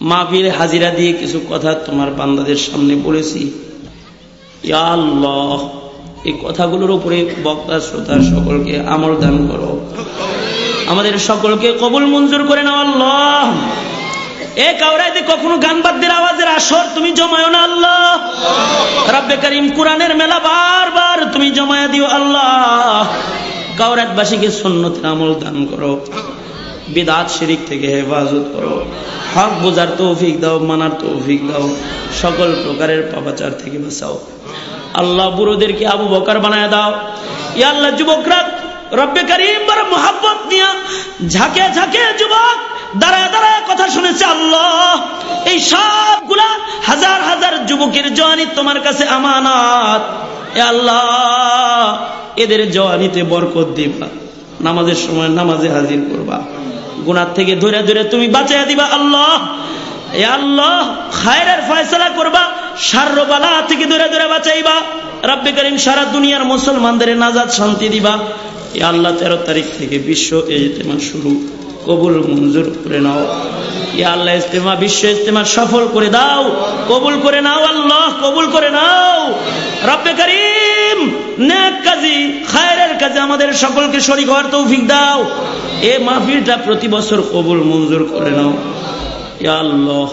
মাহফিলে হাজিরা দিয়ে কিছু কথা তোমার বান্দাদের সামনে বলেছি। আল্লাহ, এই কথাগুলোর উপরে বক্তা, শ্রোতা সকলকে আমল দান করো। আমাদের সকলকে কবুল মঞ্জুর করে নাও আল্লাহ। এ কাউরাইতে কখনো গান বাদ্যের আওয়াজের আসর তুমি জমায় না আল্লাহ। রব্বে করিম কোরআনের মেলা বারবার তুমি জমায়া দিও আল্লাহ। কাউরাতবাসীকে সন্ন্যতের আমল দান করো। বিদাত শিরিক থেকে হেফাজত করো। হক বোঝার তৌফিক দাও, মানার তৌফিক দাও। সকল প্রকারের পাপাচার থেকে বাঁচাও। আল্লাহ বুড়োদেরকে আবু বকার বানায় দাও। ইয়া আল্লাহ যুবকরা, রব্বে করিম বড় মোহাব্বত নিয়া ঝাঁকে ঝাঁকে যুবক, দাঁড়ায় দাঁড়ায় কথা শুনেছে আল্লাহ। এই সবগুলা হাজার হাজার যুবকের জওয়ানি তোমার কাছে আমানাত। আল্লাহ, এদের জওয়ানিতে বরকত দিবা। নামাজের সময় নামাজে হাজির করবা। গুনার থেকে ধরে ধরে তুমি বাঁচাইয়া দিবা, আল্লাহ। এ আল্লাহ, খায়রের ফয়সলা করবা সার্রবালা থেকে ধরে ধরে বাঁচাইবা। রাব্বে করিম সারা দুনিয়ার মুসলমানদের নাজাদ শান্তি দিবা। এ আল্লাহ তেরো তারিখ থেকে বিশ্ব ইজতেমা শুরু। কবুল মঞ্জুর করে নাও। ইয়া আল্লাহ ইজতেমা, বিশ্ব ইজতেমা সফল করে দাও। কবুল করে নাও, আল্লাহ, কবুল করে নাও। রব্বে করিম আমাদের সকলকে শরিক হওয়ার তৌফিক দাও। এ মাহফিলটা প্রতি বছর কবুল মঞ্জুর করে নাও। আল্লাহ,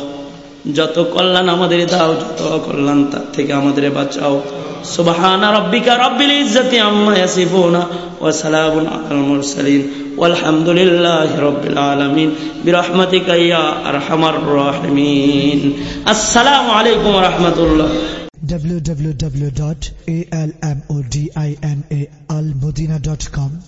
যত কল্যাণ আমাদের দাও, যত কল্যাণ তার থেকে আমাদের বাঁচাও। সুবহান রব্বিকা রব্বিল ইজ্জতি আম্মা ইয়াসিফুনা ওয়া সালামুন আলাল মুরসালিন। আলামিন। ইয়া আরহামার রাহিমিন। আসসালামু আলাইকুম ওয়া রাহমাতুল্লাহ। www.almodinaalmodina.com